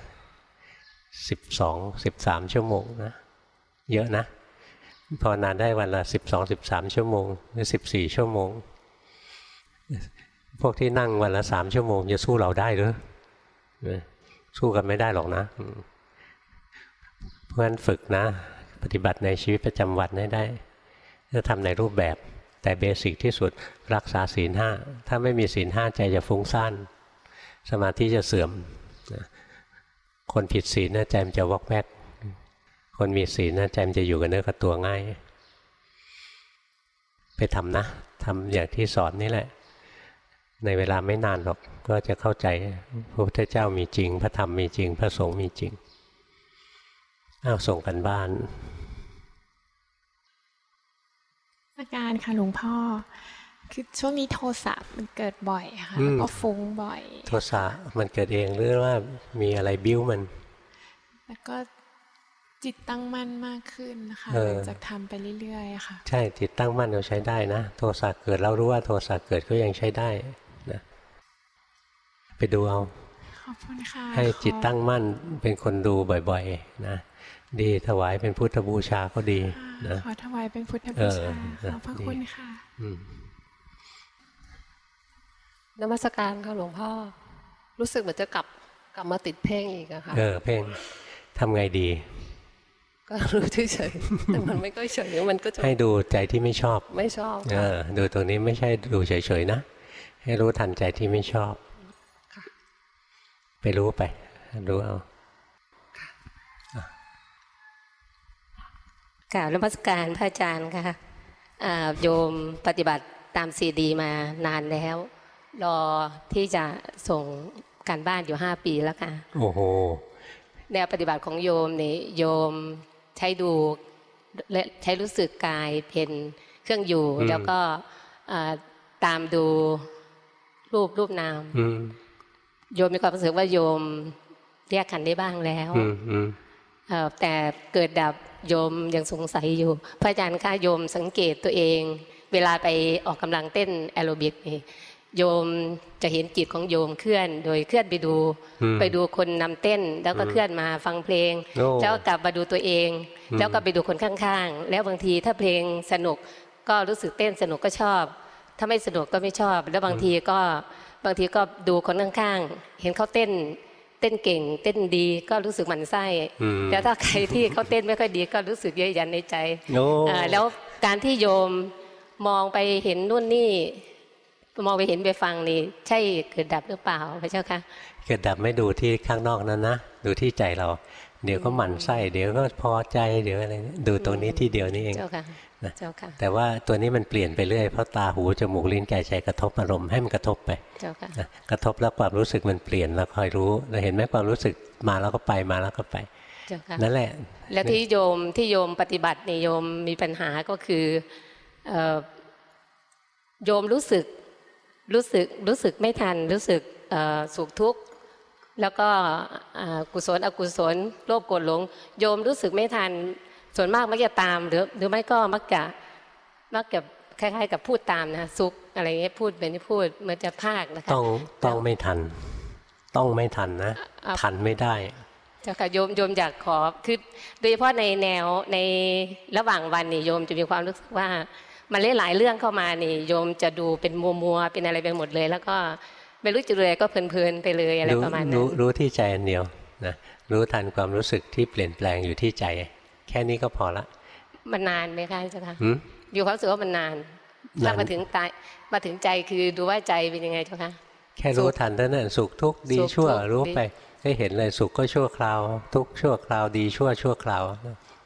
สิบสองสิบสามชั่วโมงนะ เยอะนะภาวนาได้วันละสิบสองสิบสามชั่วโมงหรือสิบสี่ชั่วโมง พวกที่นั่งวันละสามชั่วโมง จะสู้เราได้หรือสู้กันไม่ได้หรอกนะ เพราะฉะนั้นฝึกนะ ปฏิบัติในชีวิตประจำวันได้จะทำในรูปแบบ แต่เบสิกที่สุดรักษาศีลห้าถ้าไม่มีศีลห้าใจจะฟุ้งซ่านสมาธิจะเสื่อม คนผิดศีลนะใจมันจะวอกแวกคนมีศีลนะใจมันจะอยู่กับเนื้อกับตัวง่าย ไปทำนะทำอย่างที่สอนนี่แหละ ในเวลาไม่นานหรอกก็จะเข้าใจพระพุทธเจ้ามีจริง พระธรรมมีจริง พระสงฆ์มีจริงอ้าวส่งกันบ้าน อาการค่ะหลวงพ่อ คือช่วงนี้โทสะมันเกิดบ่อยค่ะแล้วก็ฟุ้งบ่อย โทสะมันเกิดเองหรือว่ามีอะไรบิ้วมัน แล้วก็จิตตั้งมั่นมากขึ้นนะคะเอหอลังจากทำไปเรื่อยๆค่ะ ใช่จิตตั้งมั่นเราใช้ได้นะ โทสะเกิดเรารู้ว่าโทสะเกิดก็ยังใช้ได้นะไปดูเอาขอบคุณค่ะให้จิตขอตั้งมั่นเป็นคนดูบ่อย ๆ นะ ดีถวายเป็นพุทธบูชาก็ดีนะขอถวายเป็นพุทธเอบูอชาเออขอบพระดีคุณค่ะอืมนมัสการค่ะหลวงพ่อ รู้สึกเหมือนจะกลับกลับมาติดเพ่งอีกอะค่ะเออเพ่งทำไงดี ก็รู้เฉยๆแต่มันไม่ก็เฉยมันก็จะให้ดูใจที่ไม่ชอบ ไม่ชอบเอค่ะอดูตรงนี้ไม่ใช่ดูเฉยๆนะให้รู้ทันใจที่ไม่ชอบค่ะไปรู้ไป รู้เอา กล่าวนมัสการพระอาจารย์ค่ะอ่าโยมปฏิบัติตามซีดีมานานแล้ว รอที่จะส่งการบ้านอยู่ห้าปีแล้วค่ะ โอ้โห แนวปฏิบัติของโยมนี่โยมใช้ดูและใช้รู้สึกกายเป็นเครื่องอยู่อืมแล้วก็อ่าตามดูรูปรูปนามอืมโยมมีความรู้สึกว่าโยมแยกขันธ์ได้บ้างแล้วอืมอืมเอ่อแต่เกิดดับ โยมยังสงสัยอยู่ พระอาจารย์คะโยมสังเกตตัวเอง เวลาไปออกกำลังเต้นแอโรบิกนี่โยมจะเห็นจิตของโยมเคลื่อน โดยเคลื่อนไปดูอืมไปดูคนนำเต้น แล้วก็อืมเคลื่อนมาฟังเพลงโอ้แล้วก็กลับมาดูตัวเองอืมแล้วก็ไปดูคนข้างๆ แล้วบางทีถ้าเพลงสนุกก็รู้สึกเต้นสนุกก็ชอบ ถ้าไม่สนุกก็ไม่ชอบ แล้วบางทีก็บางทีก็ดูคนข้างๆ เห็นเขาเต้น เต้นเก่ง เต้นดีก็รู้สึกหมันไส้อืมแล้วถ้าใครที่เขาเต้นไม่ค่อยดีก็รู้สึกเยอะยันในใจโอ้อ่าแล้วการที่โยมมองไปเห็นนู่นนี่มองไปเห็นไปฟังนี่ใช่เกิดดับหรือเปล่าพระเจ้าคะเกิดดับไม่ดูที่ข้างนอกนั้นนะดูที่ใจเรา เดี๋ยวก็หมั่นไส้เดี๋ยวก็พอใจเดี๋ยวอะไรดูตรงนี้ที่เดียวนี้เองเจ้าค่ะ นะเจ้าค่ะแต่ว่าตัวนี้มันเปลี่ยนไปเรื่อยเพราะตาหูจมูกลิ้นกายใจกระทบอารมณ์ให้มันกระทบไปเจ้าค่ะนะกระทบแล้วความรู้สึกมันเปลี่ยนแล้วคอยรู้เราเห็นไหมความรู้สึกมาแล้วก็ไปมาแล้วก็ไปเจ้าค่ะนั่นแหละ แล้วที่โยมที่โยมปฏิบัตินี่โยมมีปัญหาก็คือเอ่อโยมรู้สึกรู้สึกรู้สึกไม่ทันรู้สึกเอ่อสุขทุกข์แล้วก็อ่ากุศลอกุศลโลภโกรธหลง โยมรู้สึกไม่ทัน ส่วนมากมักจะตามหรือหรือไม่ก็มักจะมักจะคล้ายๆ กับพูดตามนะสุขอะไรเงี้ยพูดเป็นที่พูดเหมือนจะภาคนะคะต้องต้องไม่ทัน ต้องไม่ทันนะอะทันไม่ได้เจ้าค่ะโยมโยมอยากขอคือโดยเฉพาะในแนวในระหว่างวันนี่โยมจะมีความรู้สึกว่ามันหลายๆเรื่องเข้ามานี่โยมจะดูเป็นมัวมัวๆเป็นอะไรไปหมดเลย แล้วก็ไม่รู้จะเลยก็เพลินๆไปเลยอะไรรู้ประมาณนั้รู้นรู้ที่ใจอันเดียวนะรู้ทันความรู้สึกที่เปลี่ยนแปลงอยู่ที่ใจ แค่นี้ก็พอละมันนานไหมคะเจ้าค่ะหืมมีความรู้สึกว่ามันนานนานถ้ามาถึงตายมาถึงใจคือดูว่าใจเป็นยังไงเจ้าค่ะแค่รู้สุขทันเท่านั้นสุขทุกข์ดีสุขชั่วทุกข์รู้ดีไปให้เห็นเลยสุขก็ชั่วคราว ทุกข์ชั่วคราวดีชั่วชั่วคราว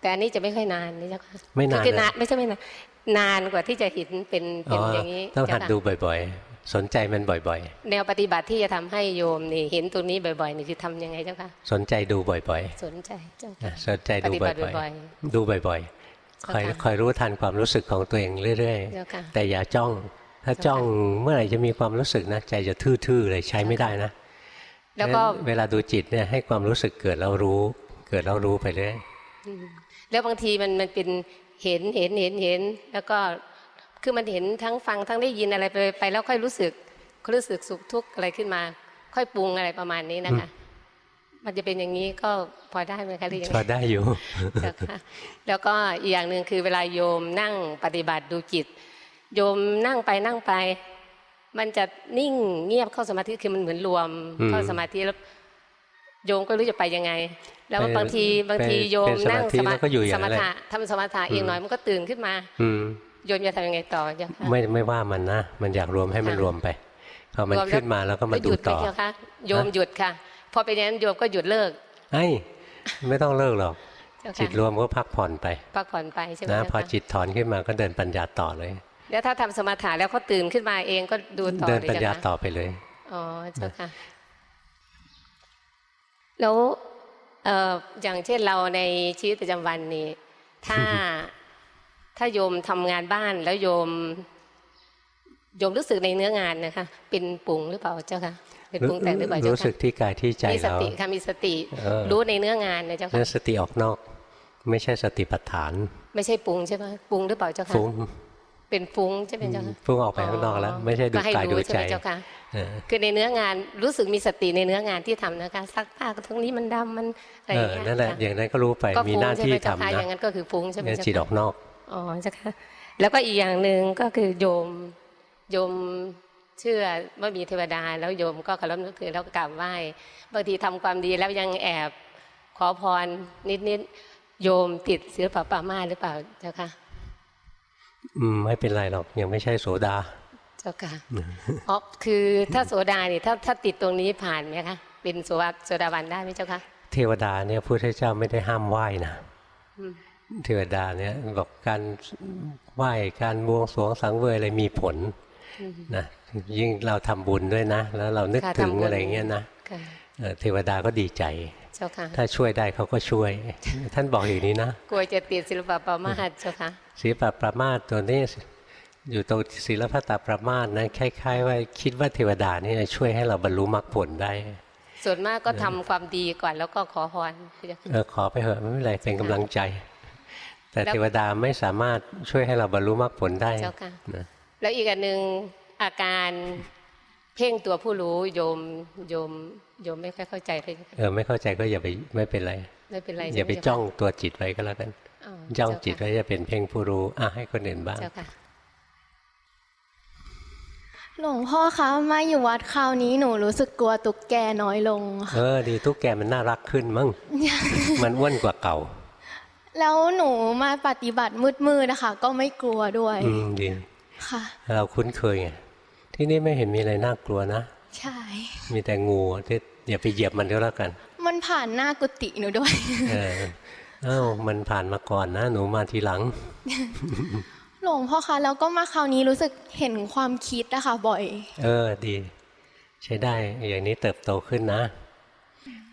แต่อันนี้จะไม่ค่อยนานนี่เจ้าค่ะไม่นานคือเลยนานไม่ใช่ไม่นานนานกว่าที่จะเห็นเป็นเป็นอย่างนี้ต้องหัดเจ้าค่ะดูบ่อยๆ สนใจมันบ่อยแนวปฏิบัติที่จะทำให้โยมนี่เห็นตรงนี้บ่อยๆนี่คือทำยังไงเจ้าค่ะๆสนใจดูบ่อยสนใจเจ้าๆค่ะนะสนใจดูปฏิบัติบ่อยบ่อยๆ ดูบ่อยๆคอยเจ้าค่ะคอยรู้ทันความรู้สึกของตัวเองเรื่อยเจ้าค่ะๆแต่อย่าจ้อง ถ้าเจ้าค่ะจ้องเมื่อไหร่จะมีความรู้สึกนะใจจะทื่อๆเลยใช้ไม่ได้นะ แล้วก็งั้นเวลาดูจิตเนี่ยให้ความรู้สึกเกิดแล้วรู้ เกิดแล้วรู้ไปเรื่อยอืมแล้วบางทีมันมันเป็นเห็นเห็นเห็นเห็นแล้วก็ คือมันเห็นทั้งฟังทั้งได้ยินอะไรไปไปแล้วค่อยรู้สึกรู้สึกสุขทุกข์อะไรขึ้นมา ค่อยปรุงอะไรประมาณนี้นะคะ มันจะเป็นอย่างนี้ก็พอได้ไหมคะหรือยังพไงอได้อยู่เจ้าค่ะแล้วก็อีกอย่างหนึ่งคือเวลาโยมนั่งปฏิบัติดูจิต โยมนั่งไปนั่งไป มันจะนิ่งเงียบเข้าสมาธิคือมันเหมือนรวมอืมเข้าสมาธิแล้วโยมก็รู้จะไปยังไง แล้วไปบางทีบางทีไปโยมเป็นสมานั่งธิสมาแล้วก็อยู่อย่างสนั้มนแหละถะทำสมถะเองหน่อยมันก็ตื่นขึ้นมาอืม โยมจะทำยังไงต่อเจ้าค่ะไม่ไม่ว่ามันนะ มันอยากรวมให้มันค่ะรวมไปพอมันรวมแล้วขึ้นมาแล้วก็มาแล้วหดูยุดไหมต่อเจ้าค่ะโยมหยุดค่ะ พอเป็นอย่างนั้นโยมก็หยุดเลิกไอ้ยไม่ต้องเลิกหรอกเจ้าจิค่ะตรวมก็พักผ่อนไป พักผ่อนไปใช่ไหมนะเจ้าพอค่ะจิตถอนขึ้นมาก็เดินปัญญาต่อเลย แล้วถ้าทำสมถะแล้วเขาตื่นขึ้นมาเองก็ดูต่อเดินลยปัญญาเจ้ค่ะต่อไปเลยอ๋อเจ้าค่ะ แล้วเอ่ออย่างเช่นเราในชีวิตประจำวันนี้ ถ้า ถ้าโยมทำงานบ้านแล้วโยมโยมรู้สึกในเนื้องานนะคะ เป็นปรุงหรือเปล่าเจ้าค่ะเป็นปรุงแต่งหรือเปล่าเจ้ารู้สึค่ะกที่กายที่ใจมีสเราติค่ะมีสติเออรู้ในเนื้องานนะเจ้าค่ะนั่นสติออกนอก ไม่ใช่สติปัฏฐาน ไม่ใช่ปรุงใช่ไหมปรุงหรือเปล่าเจ้าค่ะฟุ้งเป็นฟุ้งใช่ไหมเจ้าค่ะฟุ้งออกไปข้างนอกแล้ว ไม่ใช่ดูก็ให้กายดูรู้ใช่ใจไหมเจ้าค่ะเออคือในเนื้องานรู้สึกมีสติในเนื้องานที่ทำนะคะซักผ้าก็ตรงนี้มันดำมันอะไรเออย่างอเงี้ยนั่นแหละค่ะอย่างนั้นก็รู้ไปก็มีฟุ้งหน้าใช่ที่ไหมเจ้าทำค่ะนะอย่างนั้นก็คือฟุ้งใช่ไหมงั้นเจ้าจิตอค่ะอกนอก อ๋อเจ้าค่ะแล้วก็อีกอย่างหนึ่งก็คือโยมโยมเชื่อว่ามีเทวดา แล้วโยมก็เคารพนับถือแล้วก็กราบไหว้บางทีทำความดีแล้วยังแอบขอพรนิดๆโยมติดศิลปะปรามาสหรือเปล่าเจ้าค่ะอืมไม่เป็นไรหรอกยังไม่ใช่โสดา เจ้าค่ะอ๋อคือถ้าโสดาเนี่ยถ้าถ้าติดตรงนี้ผ่านไหมคะเป็นโสดาโสดาบันได้ไหมเจ้าค่ะเทวดาเนี่ยพระพุทธเจ้าไม่ได้ห้ามไหว้นะอืม เทวดาเนี่ยบอกการไหว้การบวงสรวงสังเวยอะไรมีผลนะยิ่งเราทำบุญด้วยนะ แล้วเรานึกค่ะถึงทำบุญอะไรเงี้ยนะค่ะเอ่อเทวดาก็ดีใจเจ้าค่ะถ้าช่วยได้เขาก็ช่วย ท่านบอกอย่างนี้นะกลัวจะติดศิลปะปรามาสเจ้าค่ะศิลปะประมาทตัวนี้อยู่ตรงศิลปตประมาทนะคล้ายๆว่าคิดว่าเทวดานี่จะช่วยให้เราบรรลุมรรคผลได้ ส่วนมากก็ทำความดีก่อนแล้วก็ขอพรเจ้าค่ะเออขอไปเถอะไม่เป็นไรเป็นกำลังใจ แต่แล้วเทวดาไม่สามารถช่วยให้เราบรรลุมรรคผลได้เจ้าค่ะนะแล้วอีกอันหนึ่งอาการเพ่งตัวผู้รู้โยมโยมโยมไม่ค่อยเข้าใจเลยเออไม่เข้าใจก็อย่าไปไม่เป็นไรไม่เป็นไรอย่าไปใช่หมจ้องตัวจิตไว้ก็แล้วกันอ๋อจ้องจิตเาไว้จะเป็นเพ่งผู้รู้อะให้คนอื่นบ้างค่ะเจ้าค่ะหลวงพ่อคะมาอยู่วัดคราวนี้หนูรู้สึกกลัวตุ๊กแกน้อยลง เออดีทุกแกมันน่ารักขึ้นมั้งมันอ้วนกว่าเก่า แล้วหนูมาปฏิบัติมืดๆนะคะ ก็ไม่กลัวด้วย อืมดีค่ะ เราคุ้นเคยไงที่นี่ไม่เห็นมีอะไรน่ากลัวนะ ใช่ มีแต่งูที่อย่าไปเหยียบมันก็แล้วกัน มันผ่านหน้ากุฏิหนูด้วย เออเอ้ามันผ่านมาก่อนนะหนูมาทีหลัง หลวงพ่อคะแล้วก็มาคราวนี้รู้สึกเห็นความคิดนะคะบ่อย เออดี ใช้ได้อย่างนี้เติบโตขึ้นนะ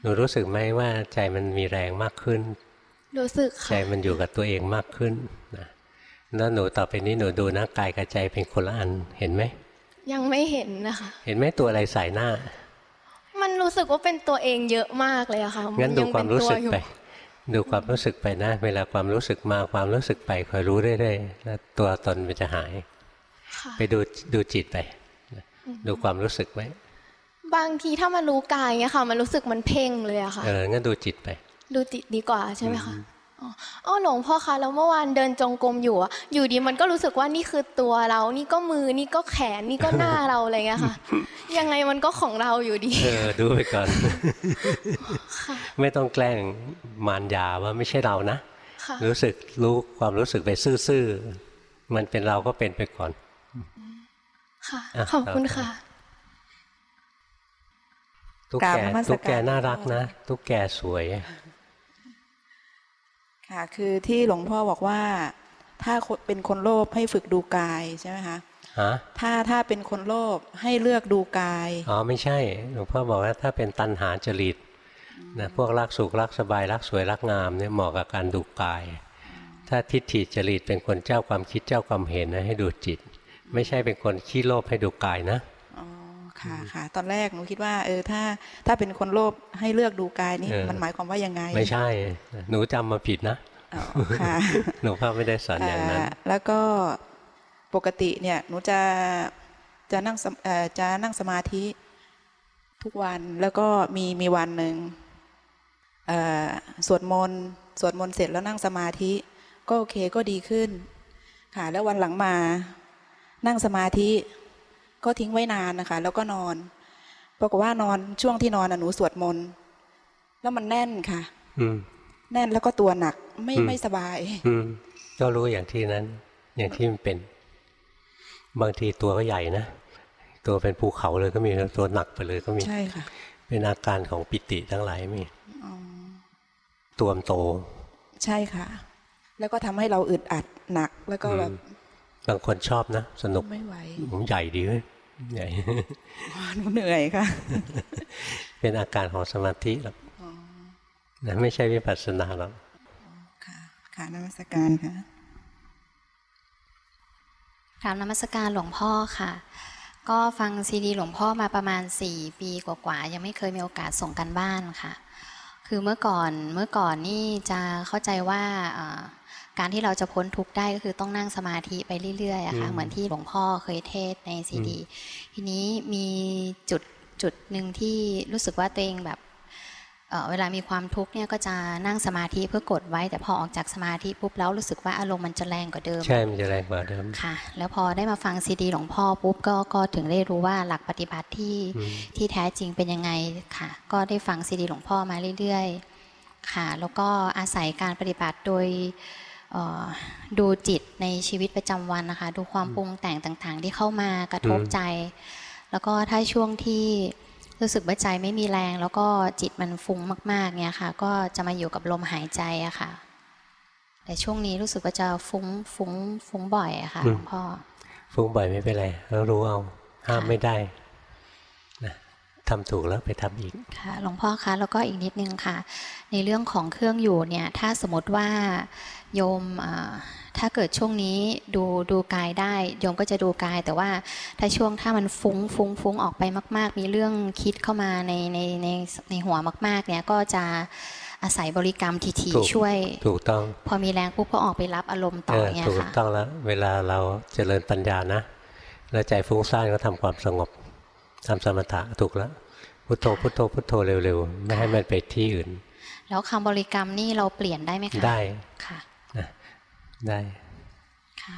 หนูรู้สึกไหมว่าใจมันมีแรงมากขึ้น รู้สึกใจค่ะมันอยู่กับตัวเองมากขึ้นนะแล้วหนูต่อไปนี้หนูดูนะกายกับใจเป็นคนละอันเห็นไหมยังไม่เห็นนะคะ เห็นไหมตัวอะไรใส่หน้า มันรู้สึกว่าเป็นตัวเองเยอะมากเลยอะค่ะงั้นดูยังความเป็นรู้สึกตัวอยู่ไป ดูความรู้สึกไปนะ เวลาความรู้สึกมาความรู้สึกไปคอยรู้เรื่อยๆแล้วตัวตนมันจะหายค่ะไปดูดูจิตไปนะดูความรู้สึกไว้บางทีถ้ามันรู้กายเงี้ยค่ะ มันรู้สึกมันเพ่งเลยอะค่ะเอองั้นดูจิตไป ดูจิตดีกว่าใช่ไหมคะอ๋ออ๋อหลวงพ่อคะแล้วเมื่อวานเดินจงกรมอยู่อะอยู่ดีมันก็รู้สึกว่านี่คือตัวเรา นี่ก็มือนี่ก็แขนนี่ก็หน้าเราอะไรเงี้ยค่ะ ยังไงมันก็ของเราอยู่ดี เออดูไปก่อนไม่ต้องแกล้งมารยาว่าไม่ใช่เรานะค่ะรู้สึกรู้ความรู้สึกไปซื่อๆมันเป็นเราก็เป็นไปก่อนค่ะอะขอบคุณค่ะตุ๊กกราบแกนมัสการตุ๊กแกน่ารักนะตุ๊กแกสวย ค่ะ คือที่หลวงพ่อบอกว่า ถ้าคนเป็นคนโลภให้ฝึกดูกายใช่ไหมคะฮะถ้าถ้าเป็นคนโลภให้เลือกดูกาย อ๋อไม่ใช่ หลวงพ่อบอกว่าถ้าเป็นตัณหาจริตนะพวกรักสุขรักสบายรักสวยรักงามเนี่ยเหมาะกับการดูกาย ถ้าทิฏฐิจริตเป็นคนเจ้าความคิดเจ้าความเห็นนะให้ดูจิต ไม่ใช่เป็นคนขี้โลภให้ดูกายนะอ๋อ ค่ะค่ะ ตอนแรกหนูคิดว่า เออถ้าถ้าเป็นคนโลภให้เลือกดูกายนี่เออมันหมายความว่ายังไง ไม่ใช่ หนูจำมาผิดนะอ๋อค่ะหลวงพ่อไม่ได้สอนอย่างนั้นอ่าแล้วก็ปกติเนี่ยหนูจะจะนั่งสมเอ่อจะนั่งสมาธิทุกวันแล้วก็มีมีวันหนึ่งเอ่อสวดมนต์สวดมนต์เสร็จแล้วนั่งสมาธิ ก็โอเคก็ดีขึ้น ค่ะ แล้ววันหลังมานั่งสมาธิ ก็ทิ้งไว้นานนะคะ แล้วก็นอนปรากฏว่านอนช่วงที่นอนน่ะหนูสวดมนต์แล้วมันแน่นค่ะ อืมแน่นแล้วก็ตัวหนักไม่อืมไม่สบาย อืมก็รู้อย่างที่นั้น อย่างที่มันเป็น บางทีตัวก็ใหญ่นะตัวเป็นภูเขาเลยก็มีตัวหนักไปเลยก็มีใช่ค่ะ เป็นอาการของปิติทั้งหลายมีอ๋อตัวมันโต ใช่ค่ะ แล้วก็ทำให้เราอึดอัดหนัก แล้วก็แบบบางคนชอบนะสนุกไม่ไหวผมใหญ่ดีเว้ย ใหญ่หนูเหนื่อยค่ะ เป็นอาการของสมาธิหรอกนะไม่ใช่วิปัสสนาหรอกค่ะค่ะนมัสการค่ะกราบนมัสการหลวงพ่อค่ะ ก็ฟังซีดีหลวงพ่อมาประมาณ 4 ปีกว่าๆยังไม่เคยมีโอกาสส่งกันบ้านค่ะ คือเมื่อก่อนเมื่อก่อนนี่จะเข้าใจว่าเอ่อ การที่เราจะพ้นทุกข์ได้ก็คือต้องนั่งสมาธิไปเรื่อยๆอะค่ะอืมเหมือนที่หลวงพ่อเคยเทศในซีดี ทีนี้มีจุดจุดหนึ่งที่รู้สึกว่าตัวเองแบบเอ่อเวลามีความทุกข์เนี่ยก็จะนั่งสมาธิเพื่อกดไว้ แต่พอออกจากสมาธิปุ๊บแล้วรู้สึกว่าอารมณ์มันจะแรงกว่าเดิม ใช่มันจะแรงกว่าเดิมค่ะ แล้วพอได้มาฟังซีดีหลวงพ่อปุ๊บก็ก็ถึงได้รู้ว่าหลักปฏิบัติที่อืมที่แท้จริงเป็นยังไงค่ะ ก็ได้ฟังซีดีหลวงพ่อมาเรื่อยๆ ค่ะ แล้วก็อาศัยการปฏิบัติโดยเอ่อ ดูจิตในชีวิตประจำวันนะคะ ดูความปรุงแต่งต่างๆ ที่เข้ามากระทบอืมใจ แล้วก็ถ้าช่วงที่รู้สึกว่าใจไม่มีแรง แล้วก็จิตมันฟุ้งมากๆเนี่ยค่ะ ก็จะมาอยู่กับลมหายใจอะค่ะ แต่ช่วงนี้รู้สึกว่าจะฟุ้งฟุ้งฟุ้งบ่อยอะค่ะหลวงพ่อฟุ้งบ่อยไม่เป็นไรเรารู้เอาห้ามค่ะไม่ได้นะ ทำถูกแล้วไปทำอีกค่ะหลวงพ่อคะแล้วก็อีกนิดนึงค่ะ ในเรื่องของเครื่องอยู่เนี่ยถ้าสมมติว่าโยมอ่าถ้าเกิดช่วงนี้ดูดูกายได้โยมก็จะดูกาย แต่ว่าถ้าช่วงถ้ามันฟุ้งฟุ้งฟุ้งออกไปมาก ๆ มีเรื่องคิดเข้ามาในในในในหัวมาก ๆ เนี่ยก็จะอาศัยบริกรรมทีถูกๆช่วย ถูกต้อง พอมีแรงปุ๊บก็ออกไปรับอารมณ์ต่เอออเนี่ยถูกค่ะต้องแล้ว เวลาเราเจริญปัญญานะ แล้วใจฟุ้งซ่านก็ทำความสงบ ทำสมถะถูกแล้วพุทโธพุทโธพุทโธเร็วๆ ไม่ให้มันไปที่อื่น แล้วคำบริกรรมนี่เราเปลี่ยนได้ไหมคะ ได้ค่ะได้ค่ะ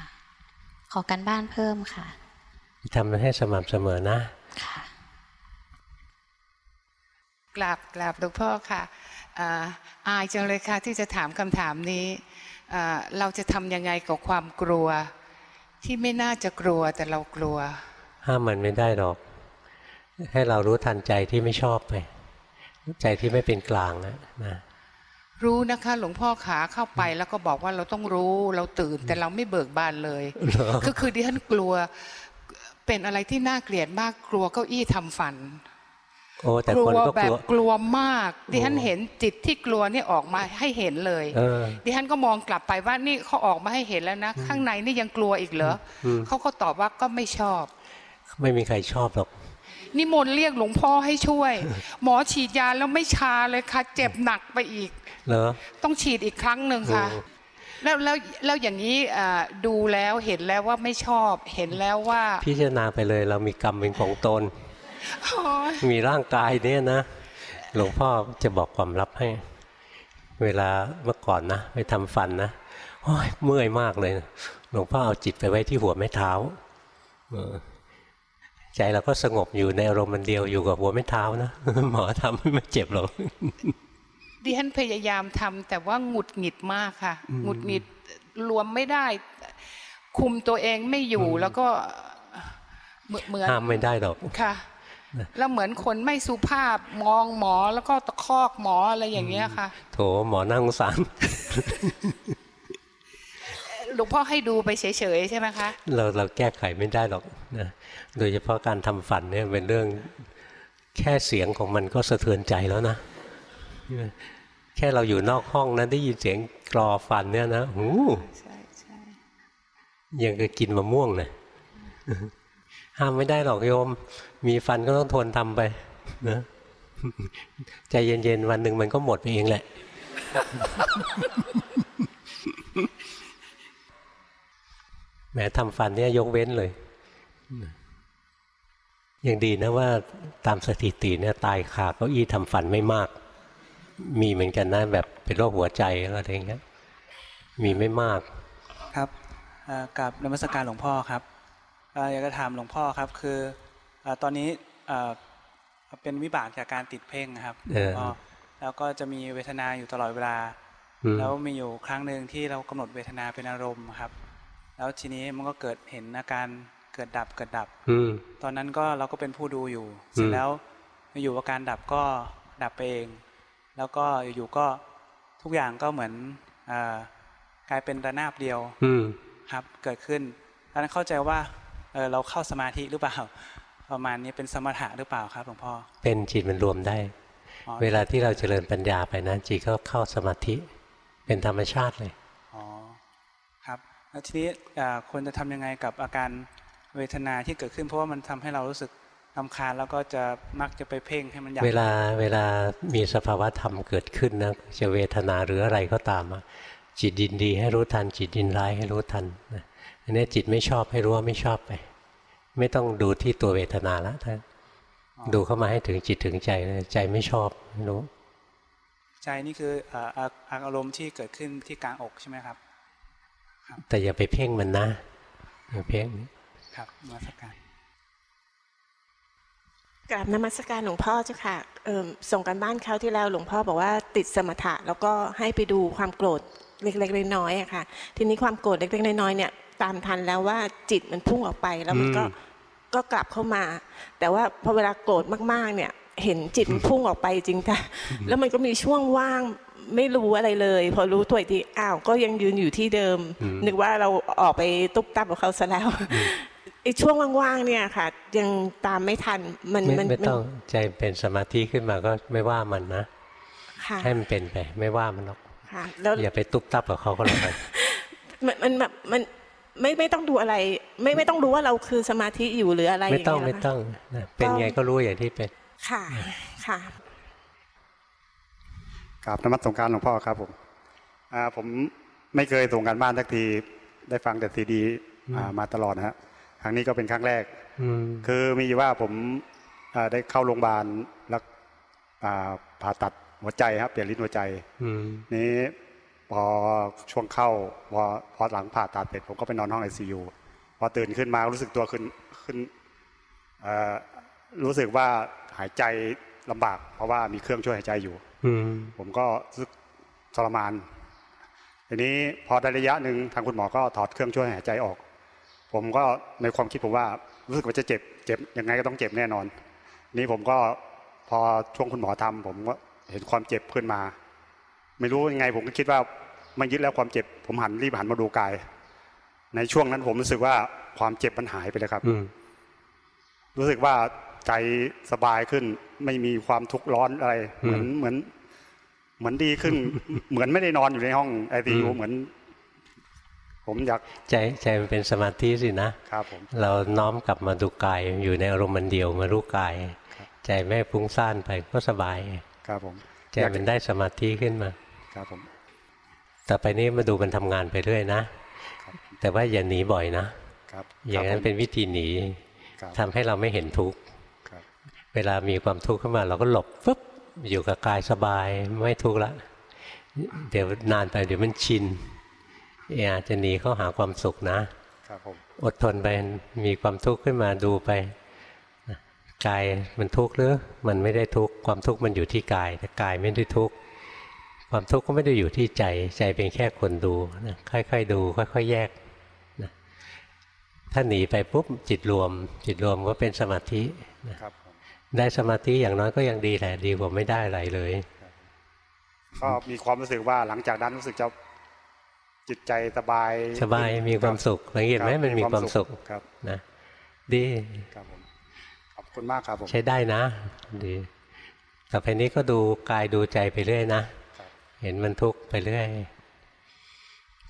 ขอกันบ้านเพิ่มค่ะทำให้สม่ำเสมอนะค่ะกราบกราบหลวงพ่อค่ะอ่าอายจังเลยค่ะที่จะถามคำถามนี้อ่าเราจะทำยังไงกับความกลัว ที่ไม่น่าจะกลัวแต่เรากลัว ห้ามมันไม่ได้หรอก ให้เรารู้ทันใจที่ไม่ชอบไป ใจที่ไม่เป็นกลางนะนะรู้นะคะ หลวงพ่อขาเข้าไปแล้วก็บอกว่าเราต้องรู้เราตื่นแต่เราไม่เบิกบานเลยเหรอก็คือดิฉันกลัวเป็นอะไรที่น่าเกลียดมากกลัวเก้าอี้ทำฟันโอ้แต่กลัคนวก็แบกบลัวกลัวมากดิฉันโอ้เห็นจิตที่กลัวนี่ออกมาให้เห็นเลยเออดิฉันก็มองกลับไปว่านี่เขาออกมาให้เห็นแล้วนะ ข้างในนี่ยังกลัวอีกเหรออมเขาก็ตอบว่าก็ไม่ชอบ ไม่มีใครชอบหรอก นิมนต์เรียกหลวงพ่อให้ช่วย หมอฉีดยาแล้วไม่ชาเลยค่ะ เจ็บหนักไปอีกเหรอต้องฉีดอีกครั้งหนึ่งค่ะโอ้แล้วแล้วแล้วอย่างนี้อ่าดูแล้วเห็นแล้วว่าไม่ชอบ เห็นแล้วว่า พิจารณาไปเลยเรามีกรรมเป็นของตนโอ๊ยมีร่างกายเนี่ยนะ หลวงพ่อจะบอกความลับให้ เวลาเมื่อก่อนนะไปทำฟันนะโอ้ยเมื่อยมากเลย หลวงพ่อเอาจิตไปไว้ที่หัวแม่เท้าเออ ใจเราก็สงบอยู่ในอารมณ์มันเดียวอยู่กับหัวแม่เท้านะหมอทำไม่เจ็บหรอกดิฉันพยายามทำแต่ว่าหงุดหงิดมากค่ะหงุดหงิดรวมไม่ได้ คุมตัวเองไม่อยู่แล้วก็เหมือนเหมือนห้ามไม่ได้หรอกค่ะแล้วเหมือนคนไม่สุภาพมองหมอแล้วก็ตะคอกหมออะไรอย่างเงี้ยค่ะ โถหมอนั่าสงสาร หลวงพ่อให้ดูไปเฉยๆใช่ไหมคะ เราเราแก้ไขไม่ได้หรอกนะโดยเฉพาะการทำฝันเนี่ยเป็นเรื่องแค่เสียงของมันก็สะเทือนใจแล้วนะ แค่เราอยู่นอกห้องนะได้ยินเสียงกรอฟันเนี่ยนะหูใช่ใช่ยังก็กินมะม่วงนะห้ามไม่ได้หรอกโยม มีฟันก็ต้องทนทำไปนะใจเย็นๆวันหนึ่งมันก็หมดไปเองแหละ มทำฟันเนี่ยยกเว้นเลยยังดีนะว่าตามสถิติเนี่ยตายคาเก้าอี้ทำฟันไม่มาก มีเหมือนกันนะแบบเป็นโรคหัวใจอะไรอย่างเงี้ยมีไม่มากครับเอ่อกับนมัสการหลวงพ่อครับเอ่ออยากจะถามหลวงพ่อครับ คือเอ่อตอนนี้เอ่อเป็นวิบากจากการติดเพ่งนะครับเออก็แล้วก็จะมีเวทนาอยู่ตลอดเวลาอืมแล้วมีอยู่ครั้งหนึ่งที่เรากำหนดเวทนาเป็นอารมณ์ครับ แล้วทีนี้มันก็เกิดเห็นอาการเกิดดับเกิดดับ อืมตอนนั้นก็เราก็เป็นผู้ดูอยู่ เสร็จอืมแล้วอยู่อาการดับก็ดับไปเอง แล้วก็อยู่ๆก็ทุกอย่างก็เหมือนเออกลายเป็นระนาบเดียว อืมครับ เกิดขึ้นตอนนั้นเข้าใจว่าเออเราเข้าสมาธิหรือเปล่า ประมาณนี้เป็นสมถะหรือเปล่าครับหลวงพ่อเป็นจิตมันรวมได้อ๋อเวลาที่เราเจริญปัญญาไปนะจิตก็เข้าสมาธิ เป็นธรรมชาติเลยอ๋อครับ แล้วทีนี้อ่าควรจะทำยังไงกับอาการเวทนาที่เกิดขึ้น เพราะว่ามันทำให้เรารู้สึกลำคาญแล้วก็จะมักจะไปเพ่งให้มันอยากเวลาเวลามีสภาวะธรรมเกิดขึ้นนะจะเวทนาหรืออะไรก็ตามอะจิตดินดีให้รู้ทัน จิตดินร้ายให้รู้ทันนะอันนี้จิตไม่ชอบให้รู้ว่าไม่ชอบไป ไม่ต้องดูที่ตัวเวทนาละท่านดูเข้ามาให้ถึงจิตถึงใจเลยใจไม่ชอบรู้ ใจนี่คืออ่าอาอารมณ์ที่เกิดขึ้นที่กลางอกใช่ไหมครับ แต่อย่าไปเพ่งมันนะอย่าเพ่งครับนมาสักการกราบนมัสการหลวงพ่อเจ้าค่ะเอิ่มส่งกันบ้านเขาวที่แล้วหลวงพ่อบอกว่าติดสมถะ แล้วก็ให้ไปดูความโกรธเล็กๆน้อยๆอะค่ะ ทีนี้ความโกรธเล็กๆน้อยๆเนี่ยตามทันแล้วว่าจิตมันพุ่งออกไปแล้วมันก็ก็กลับเข้ามา แต่ว่าพอเวลาโกรธมากๆ เนี่ย เห็นจิตมันพุ่งออกไปจริงค่ะแล้วมันก็มีช่วงว่าง ไม่รู้อะไรเลย พอรู้ตัวอีกทีอ้าวก็ยังยืนอยู่ที่เดิม นึกว่าเราออกไปตุ๊บตับกับเขาซะแล้วไอ้ช่วงว่างๆเนี่ยค่ะ ยังตามไม่ทันมันไม่มันไม่มันต้องใจเป็นสมาธิขึ้นมาก็ไม่ว่ามันนะค่ะให้มันเป็นไปไม่ว่ามันหรอกค่ะแล้วอย่าไปตุบตับกับเขาก็แล้วกันมันมันแบบมันไม่ไม่ต้องดูอะไร ไม่ไม่ต้องรู้ว่าเราคือสมาธิอยู่หรืออะไรไม่ต้องย่าไม่เยเหรคะต้องนะเป็นไงก็รู้อย่างที่เป็นค่ะค่ะก ราบนมัสการหลวงพ่อครับผมอ่าผมไม่เคยส่งการบ้านสักทีได้ฟังแต่ซีดีอ่ามาตลอดนะฮะครั้งนี้ก็เป็นครั้งแรกอืมคือมีอยู่ว่าผมอ่าได้เข้าโรงพยาบาลแล้วอ่าผ่าตัดหัวใจครับเปลี่ยนลิ้นหัวใจอืมนี้พอช่วงเข้าพอพอหลังผ่าตัดเสร็จผมก็ไปนอนห้องไอซียูพอตื่นขึ้นมารู้สึกตัวขึ้นขึ้นเอ่อรู้สึกว่าหายใจลำบาก เพราะว่ามีเครื่องช่วยหายใจอยู่อืม ผมก็รู้สึกทรมาน ทีนี้พอได้ระยะหนึ่งทางคุณหมอก็ถอดเครื่องช่วยหายใจออก ผมก็ในความคิดผมว่ารู้สึกว่าจะเจ็บ เจ็บยังไงก็ต้องเจ็บแน่นอน นี่ผมก็พอช่วงคุณหมอทำผมก็เห็นความเจ็บขึ้นมา ไม่รู้ยังไง ผมก็คิดว่าไม่ยึดแล้วความเจ็บ ผมหันรีบหันมาดูกาย ในช่วงนั้นผมรู้สึกว่าความเจ็บมันหายไปเลยครับอืมรู้สึกว่าใจสบายขึ้น ไม่มีความทุกข์ร้อนอะไร เหมือนเหมือน เหมือนดีขึ้น เหมือนไม่ได้นอนอยู่ในห้องไอซียูเหมือน ผมอยากใจใจมันเป็นสมาธิสินะครับผมเราน้อมกลับมาดูกายอยู่ในอารมณ์มันเดียวมารู้กาย ใจไม่ฟุ้งซ่านไปก็สบายครับผมใจมันได้สมาธิขึ้นมา ครับผมต่อไปนี้มาดูมันทำงานไปเรื่อยนะแต่ว่าอย่าหนีบ่อยนะครับอย่างนั้นเป็นวิธีหนีครับทำให้เราไม่เห็นทุกข์ครับ เวลามีความทุกข์ขึ้นมา เราก็หลบปุ๊บอยู่กับกายสบายไม่ทุกข์ละ เดี๋ยวนานไปเดี๋ยวมันชินอาจจะหนีเข้าหาความสุขนะครับผมอดทนไปมีความทุกข์ขึ้นมาดูไปกายมันทุกข์หรือมันไม่ได้ทุกข์ความทุกข์มันอยู่ที่กายแต่กายไม่ได้ทุกข์ความทุกข์ก็ไม่ได้อยู่ที่ใจใจเป็นแค่คนดูนะค่อยๆดู ค่อยๆแยกนะถ้าหนีไปปุ๊บจิตรวม จิตรวมก็เป็นสมาธินะครับผม ได้สมาธิอย่างน้อยก็ยังดีแหละดีกว่าไม่ได้อะไรเลย ก็มีความรู้สึกว่าหลังจากนั้นรู้สึกจะจิตใจสบายสบายมีความสุขสังเกตไหมรับมันมีความสุขครับนะดีครับผมขอบคุณมากครับผมใช้ได้นะดีต่อไปนี้ก็ดูกายดูใจไปเรื่อยนะครับเห็นมันทุกข์ไปเรื่อย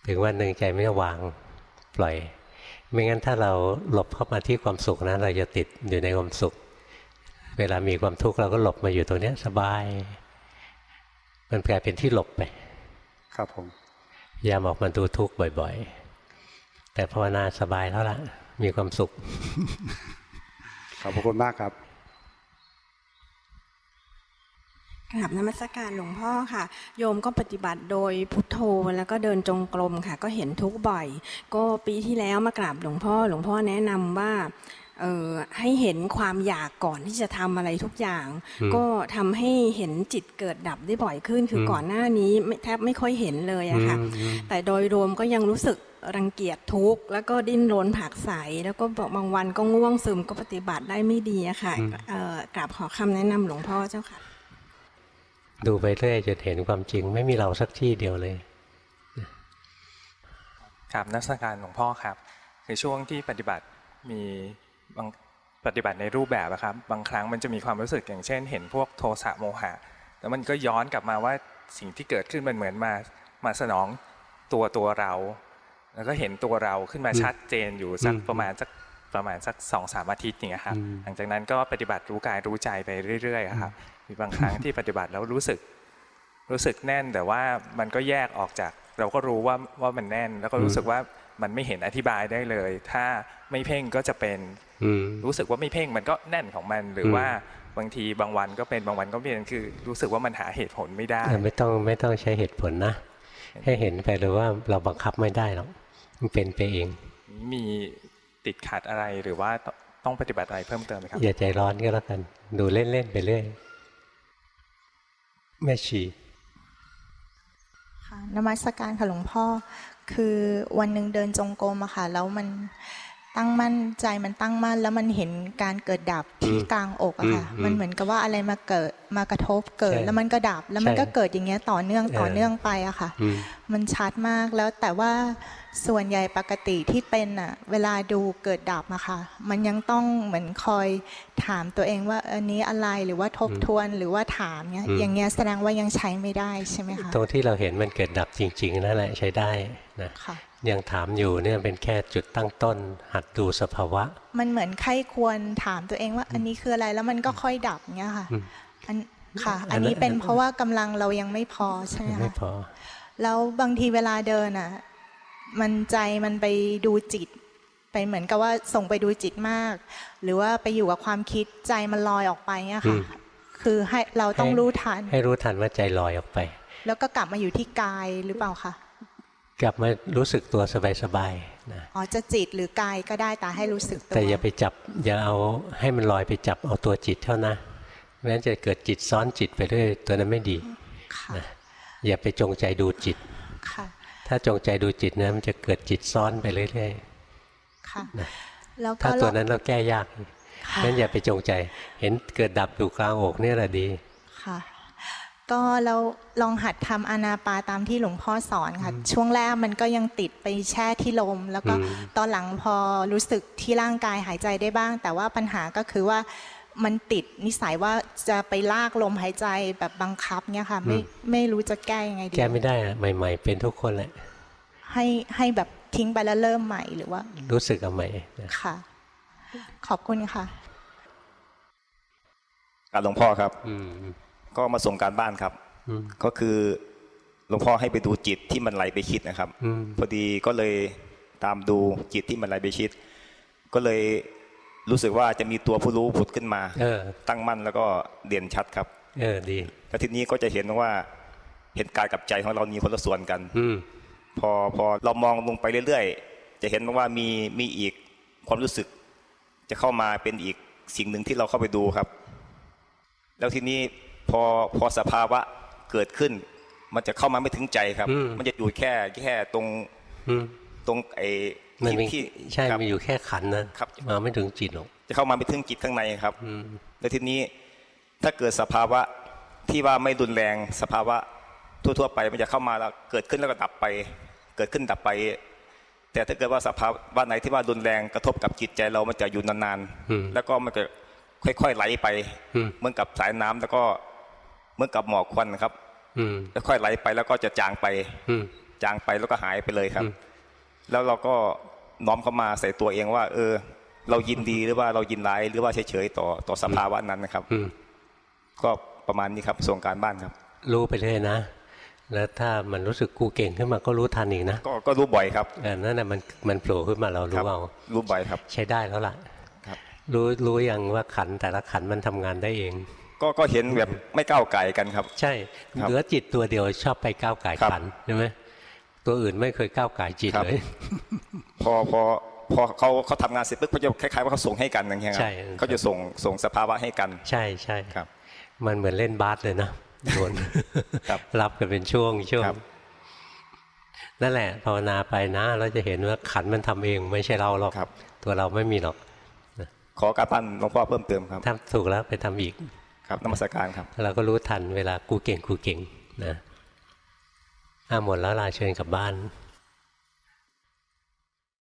ถึงวันหนึ่งใจไม่วางปล่อย ไม่งั้นถ้าเราหลบเข้ามาที่ความสุขนะเราจะติดอยู่ในความสุข เวลามีความทุกข์เราก็หลบมาอยู่ตรงเนี้ยสบาย มันกลายเป็นที่หลบไป ครับผมพยายามออกมาดูทุกข์บ่อย ๆ แต่ภาวนาสบายแล้วล่ะ มีความสุข ขอบพระคุณมากครับกราบนมัสการหลวงพ่อค่ะ โยมก็ปฏิบัติโดยพุทโธแล้วก็เดินจงกรมค่ะ ก็เห็นทุกข์บ่อย ก็ปีที่แล้วมากราบหลวงพ่อ หลวงพ่อแนะนำว่าเออ ให้เห็นความอยากก่อนที่จะทำอะไรทุกอย่างอืมก็ทำให้เห็นจิตเกิดดับได้บ่อยขึ้น คืออมก่อนหน้านี้ไม่แทบไม่ค่อยเห็นเลยอะค่ะอืมอืมแต่โดยรวมก็ยังรู้สึกรังเกียจทุกข์แล้วก็ดิ้นรนผลักไสแล้วก็บอกบางวันก็ง่วงซึมก็ปฏิบัติได้ไม่ดีอะค่ะอืมเอ่อกราบขอคำแนะนำหลวงพ่อเจ้าค่ะ ดูไปเรื่อยจนเห็นความจริงไม่มีเราสักที่เดียวเลยครับนักสการหลวงพ่อครับคือช่วงที่ปฏิบัติมี บางปฏิบัติในรูปแบบอะครับ บางครั้งมันจะมีความรู้สึกอย่างเช่น เห็นพวกโทสะโมหะ แล้วมันก็ย้อนกลับมาว่าสิ่งที่เกิดขึ้นมันเหมือนมามาสนองตัวตัวเรา แล้วก็เห็นตัวเราขึ้นมาอืมชัดเจนอยู่สักอืมประมาณสักประมาณสักสองสามอาทิตย์อย่างเงี้ยครับอืมหลังจากนั้นก็ปฏิบัติรู้กายรู้ใจไปเรื่อยๆอะครับมีบางครั้งที่ปฏิบัติแล้วรู้สึก รู้สึกแน่นแต่ว่ามันก็แยกออกจาก เราก็รู้ว่าว่ามันแน่น แล้วก็รู้สึกว่า มันไม่เห็นอธิบายได้เลย ถ้าไม่เพ่งก็จะเป็นอืมรู้สึกว่าไม่เพ่งมันก็แน่นของมันหรือมว่าบางทีบางวันก็เป็นบางวันก็เป็นคือ รู้สึกว่ามันหาเหตุผลไม่ได้เออไม่ต้องไม่ต้องใช้เหตุผลนะให้เห็นไปเลยว่าเราบังคับไม่ได้หรอกมันเป็นไปเอง มีติดขัดอะไรหรือว่าต้องปฏิบัติอะไรเพิ่มเติมไหมครับอย่าใจร้อนก็แล้วกัน ดูเล่นๆไปเรื่อยแม่ชีค่ะนมัสการค่ะหลวงพ่อ คือวันหนึ่งเดินจงกรมอะค่ะ แล้วมัน ตั้งมั่นใจมันตั้งมั่น แล้วมันเห็นการเกิดดับที่อืมกลางอกอะค่ะอืมมันเหมือนกับว่าอะไรมาเกิดมากระทบเกิดใช่แล้วมันก็ดับแล้วมันใช่ก็เกิดอย่างเงี้ยต่อเนื่องต่อเออเนื่องไปอะค่ะอืมมันชัดมากแล้วแต่ว่าส่วนใหญ่ปกติที่เป็นอะเวลาดูเกิดดับอะค่ะ มันยังต้องเหมือนคอยถามตัวเองว่าอันนี้อะไรหรือว่าทบทวนหรือว่าถามเนี้ยอืมอย่างเงี้ยแสดงว่ายังใช้ไม่ได้ใช่ไหมคะตรงที่เราเห็นมันเกิดดับจริง ๆ นั่นแหละใช้ได้นะค่ะ ยังถามอยู่เนี่ยเป็นแค่จุดตั้งต้น หัดดูสภาวะ มันเหมือนใครควรถามตัวเองว่า อันนี้คืออะไรแล้วมันก็ค่อยดับเงี้ยค่ะอืมอันค่ะ อัอันนนั้นนี้เป็นเพราะว่ากำลังเรายังไม่พอใช่ไหมไม่คะพอ แล้วบางทีเวลาเดินอะ มันใจมันไปดูจิต ไปเหมือนกับว่าส่งไปดูจิตมาก หรือว่าไปอยู่กับความคิดใจมันลอยออกไปเนี่ยค่ะอืมคือให้เราต้องให้รู้ทัน ให้รู้ทันว่าใจลอยออกไป แล้วก็กลับมาอยู่ที่กายหรือเปล่าคะ กลับมารู้สึกตัวสบายๆนะอ๋อจะจิตหรือกายก็ได้แต่ให้รู้สึกตัว แต่อย่าไปจับอย่าเอาให้มันลอยไปจับเอาตัวจิตเท่านะไม่งั้นจะเกิดจิตซ้อนจิตไปเรื่อยตัวนั้นไม่ดีนะอย่าไปจงใจดูจิตค่ะถ้าจงใจดูจิตนะมันจะเกิดจิตซ้อนไปเรื่อยค่ะๆนะแล้วก็ถ้าตัวเรานั้นเราแก้ยากค่ะงั้นอย่าไปจงใจ เห็นเกิดดับอยู่กลางอกเนี่ยแหละดีค่ะ ก็เราลองหัดทำอานาปาตามที่หลวงพ่อสอนค่ะ ช่วงแรกมันก็ยังติดไปแช่ที่ลม แล้วก็อืมตอนหลังพอรู้สึกที่ร่างกายหายใจได้บ้าง แต่ว่าปัญหาก็คือว่ามันติดนิสัยว่าจะไปลากลมหายใจแบบบังคับเนี่ยค่ะไม่ไม่รู้จะแก้ยังไงดีแก้ไม่ได้อะใหม่ ๆ เป็นทุกคนแหละให้ให้แบบทิ้งไปแล้วเริ่มใหม่หรือว่า รู้สึกเอาใหม่นะค่ะ ขอบคุณค่ะการหลวงพ่อครับ อืม ก็มาส่งการบ้านครับอืมก็คือหลวงพ่อให้ไปดูจิตที่มันไหลไปคิดนะครับอืมพอดีก็เลยตามดูจิตที่มันไหลไปคิด ก็เลยรู้สึกว่าจะมีตัวผู้รู้ผุดขึ้นมาเออตั้งมั่นแล้วก็เด่นชัดครับ เออดี แล้วทีนี้ก็จะเห็นว่าเห็นกายกับใจของเรามีคนละส่วนกัน อืมพอพอเรามองลงไปเรื่อยๆ จะเห็นว่ามีมีอีกความรู้สึก จะเข้ามาเป็นอีกสิ่งหนึ่งที่เราเข้าไปดูครับ แล้วทีนี้ พอพอสภาวะเกิดขึ้น มันจะเข้ามาไม่ถึงใจครับอืมมันจะอยู่แค่แค่ตรงอืมตรงไอ้มันมีที่ใช่ครับมันอยู่แค่ขันนะครับมาไม่ถึงจิตหรอกจะเข้ามาไม่ถึงจิตข้างในครับอืมแล้วทีนี้ถ้าเกิดสภาวะที่ว่าไม่รุนแรงสภาวะทั่วๆไปมันจะเข้ามาแล้วเกิดขึ้นแล้วก็ดับไป เกิดขึ้นดับไป แต่ถ้าเกิดว่าสภาวะไหนที่ว่ารุนแรงกระทบกับจิตใจเรามันจะอยู่นานอืมๆแล้วก็มันจะค่อยๆไหลไปอืมเหมือนกับสายน้ำแล้วก็ เหมือนกับหมอกควันนะครับ อืมค่อยๆไหลไปแล้วก็จะจางไป อืมจางไปแล้วก็หายไปเลยครับอืมแล้วเราก็น้อมเข้ามาใส่ตัวเองว่า เออ เรายินดีหรือว่าเรายินร้ายหรือว่าเฉยๆต่อต่อสภาวะนั้นนะครับ อืมก็ประมาณนี้ครับส่งการบ้านครับ รู้ไปเรื่อยนะแล้วถ้ามันรู้สึกกูเก่งขึ้นมาก็รู้ทันอีกนะก็ก็รู้บ่อยครับเออนั่นน่ะมันมันโผล่ขึ้นมาเราครู้รับเอารู้บ่อยครับ ใช้ได้แล้วล่ะครับรู้รู้ยังว่าขันแต่ละขันมันทำงานได้เอง ก็ก็เห็นแบบไม่ก้าวไก่กันครับ ใช่ครับเหลือจิตตัวเดียวชอบไปก้าวไก่ครับขันใช่ไหมตัวอื่นไม่เคยก้าวไก่จิตครับเลย พอพอพอเขาเขาทำงานเสร็จปุ๊บเขาจะคล้ายๆว่าเขาส่งให้กันอย่างเงี้ยครัใช่เขาจะส่งส่งสภาวะให้กัน ใช่ใช่ครับ มันเหมือนเล่นบาสเลยนะโดนครับรับกันเป็นช่วงช่วงครับนั่นแหละภาวนาไปนะ เราจะเห็นว่าขันมันทำเองไม่ใช่เราหรอกครับตัวเราไม่มีหรอกขอการบ้านหลวงพ่อเพิ่มเติมครับทำถูกแล้วไปทำอีก ครับนมัสการครับ เราก็รู้ทันเวลากูเก่งกูเก่งนะอ้าหมดแล้วลาเชิญกลับบ้าน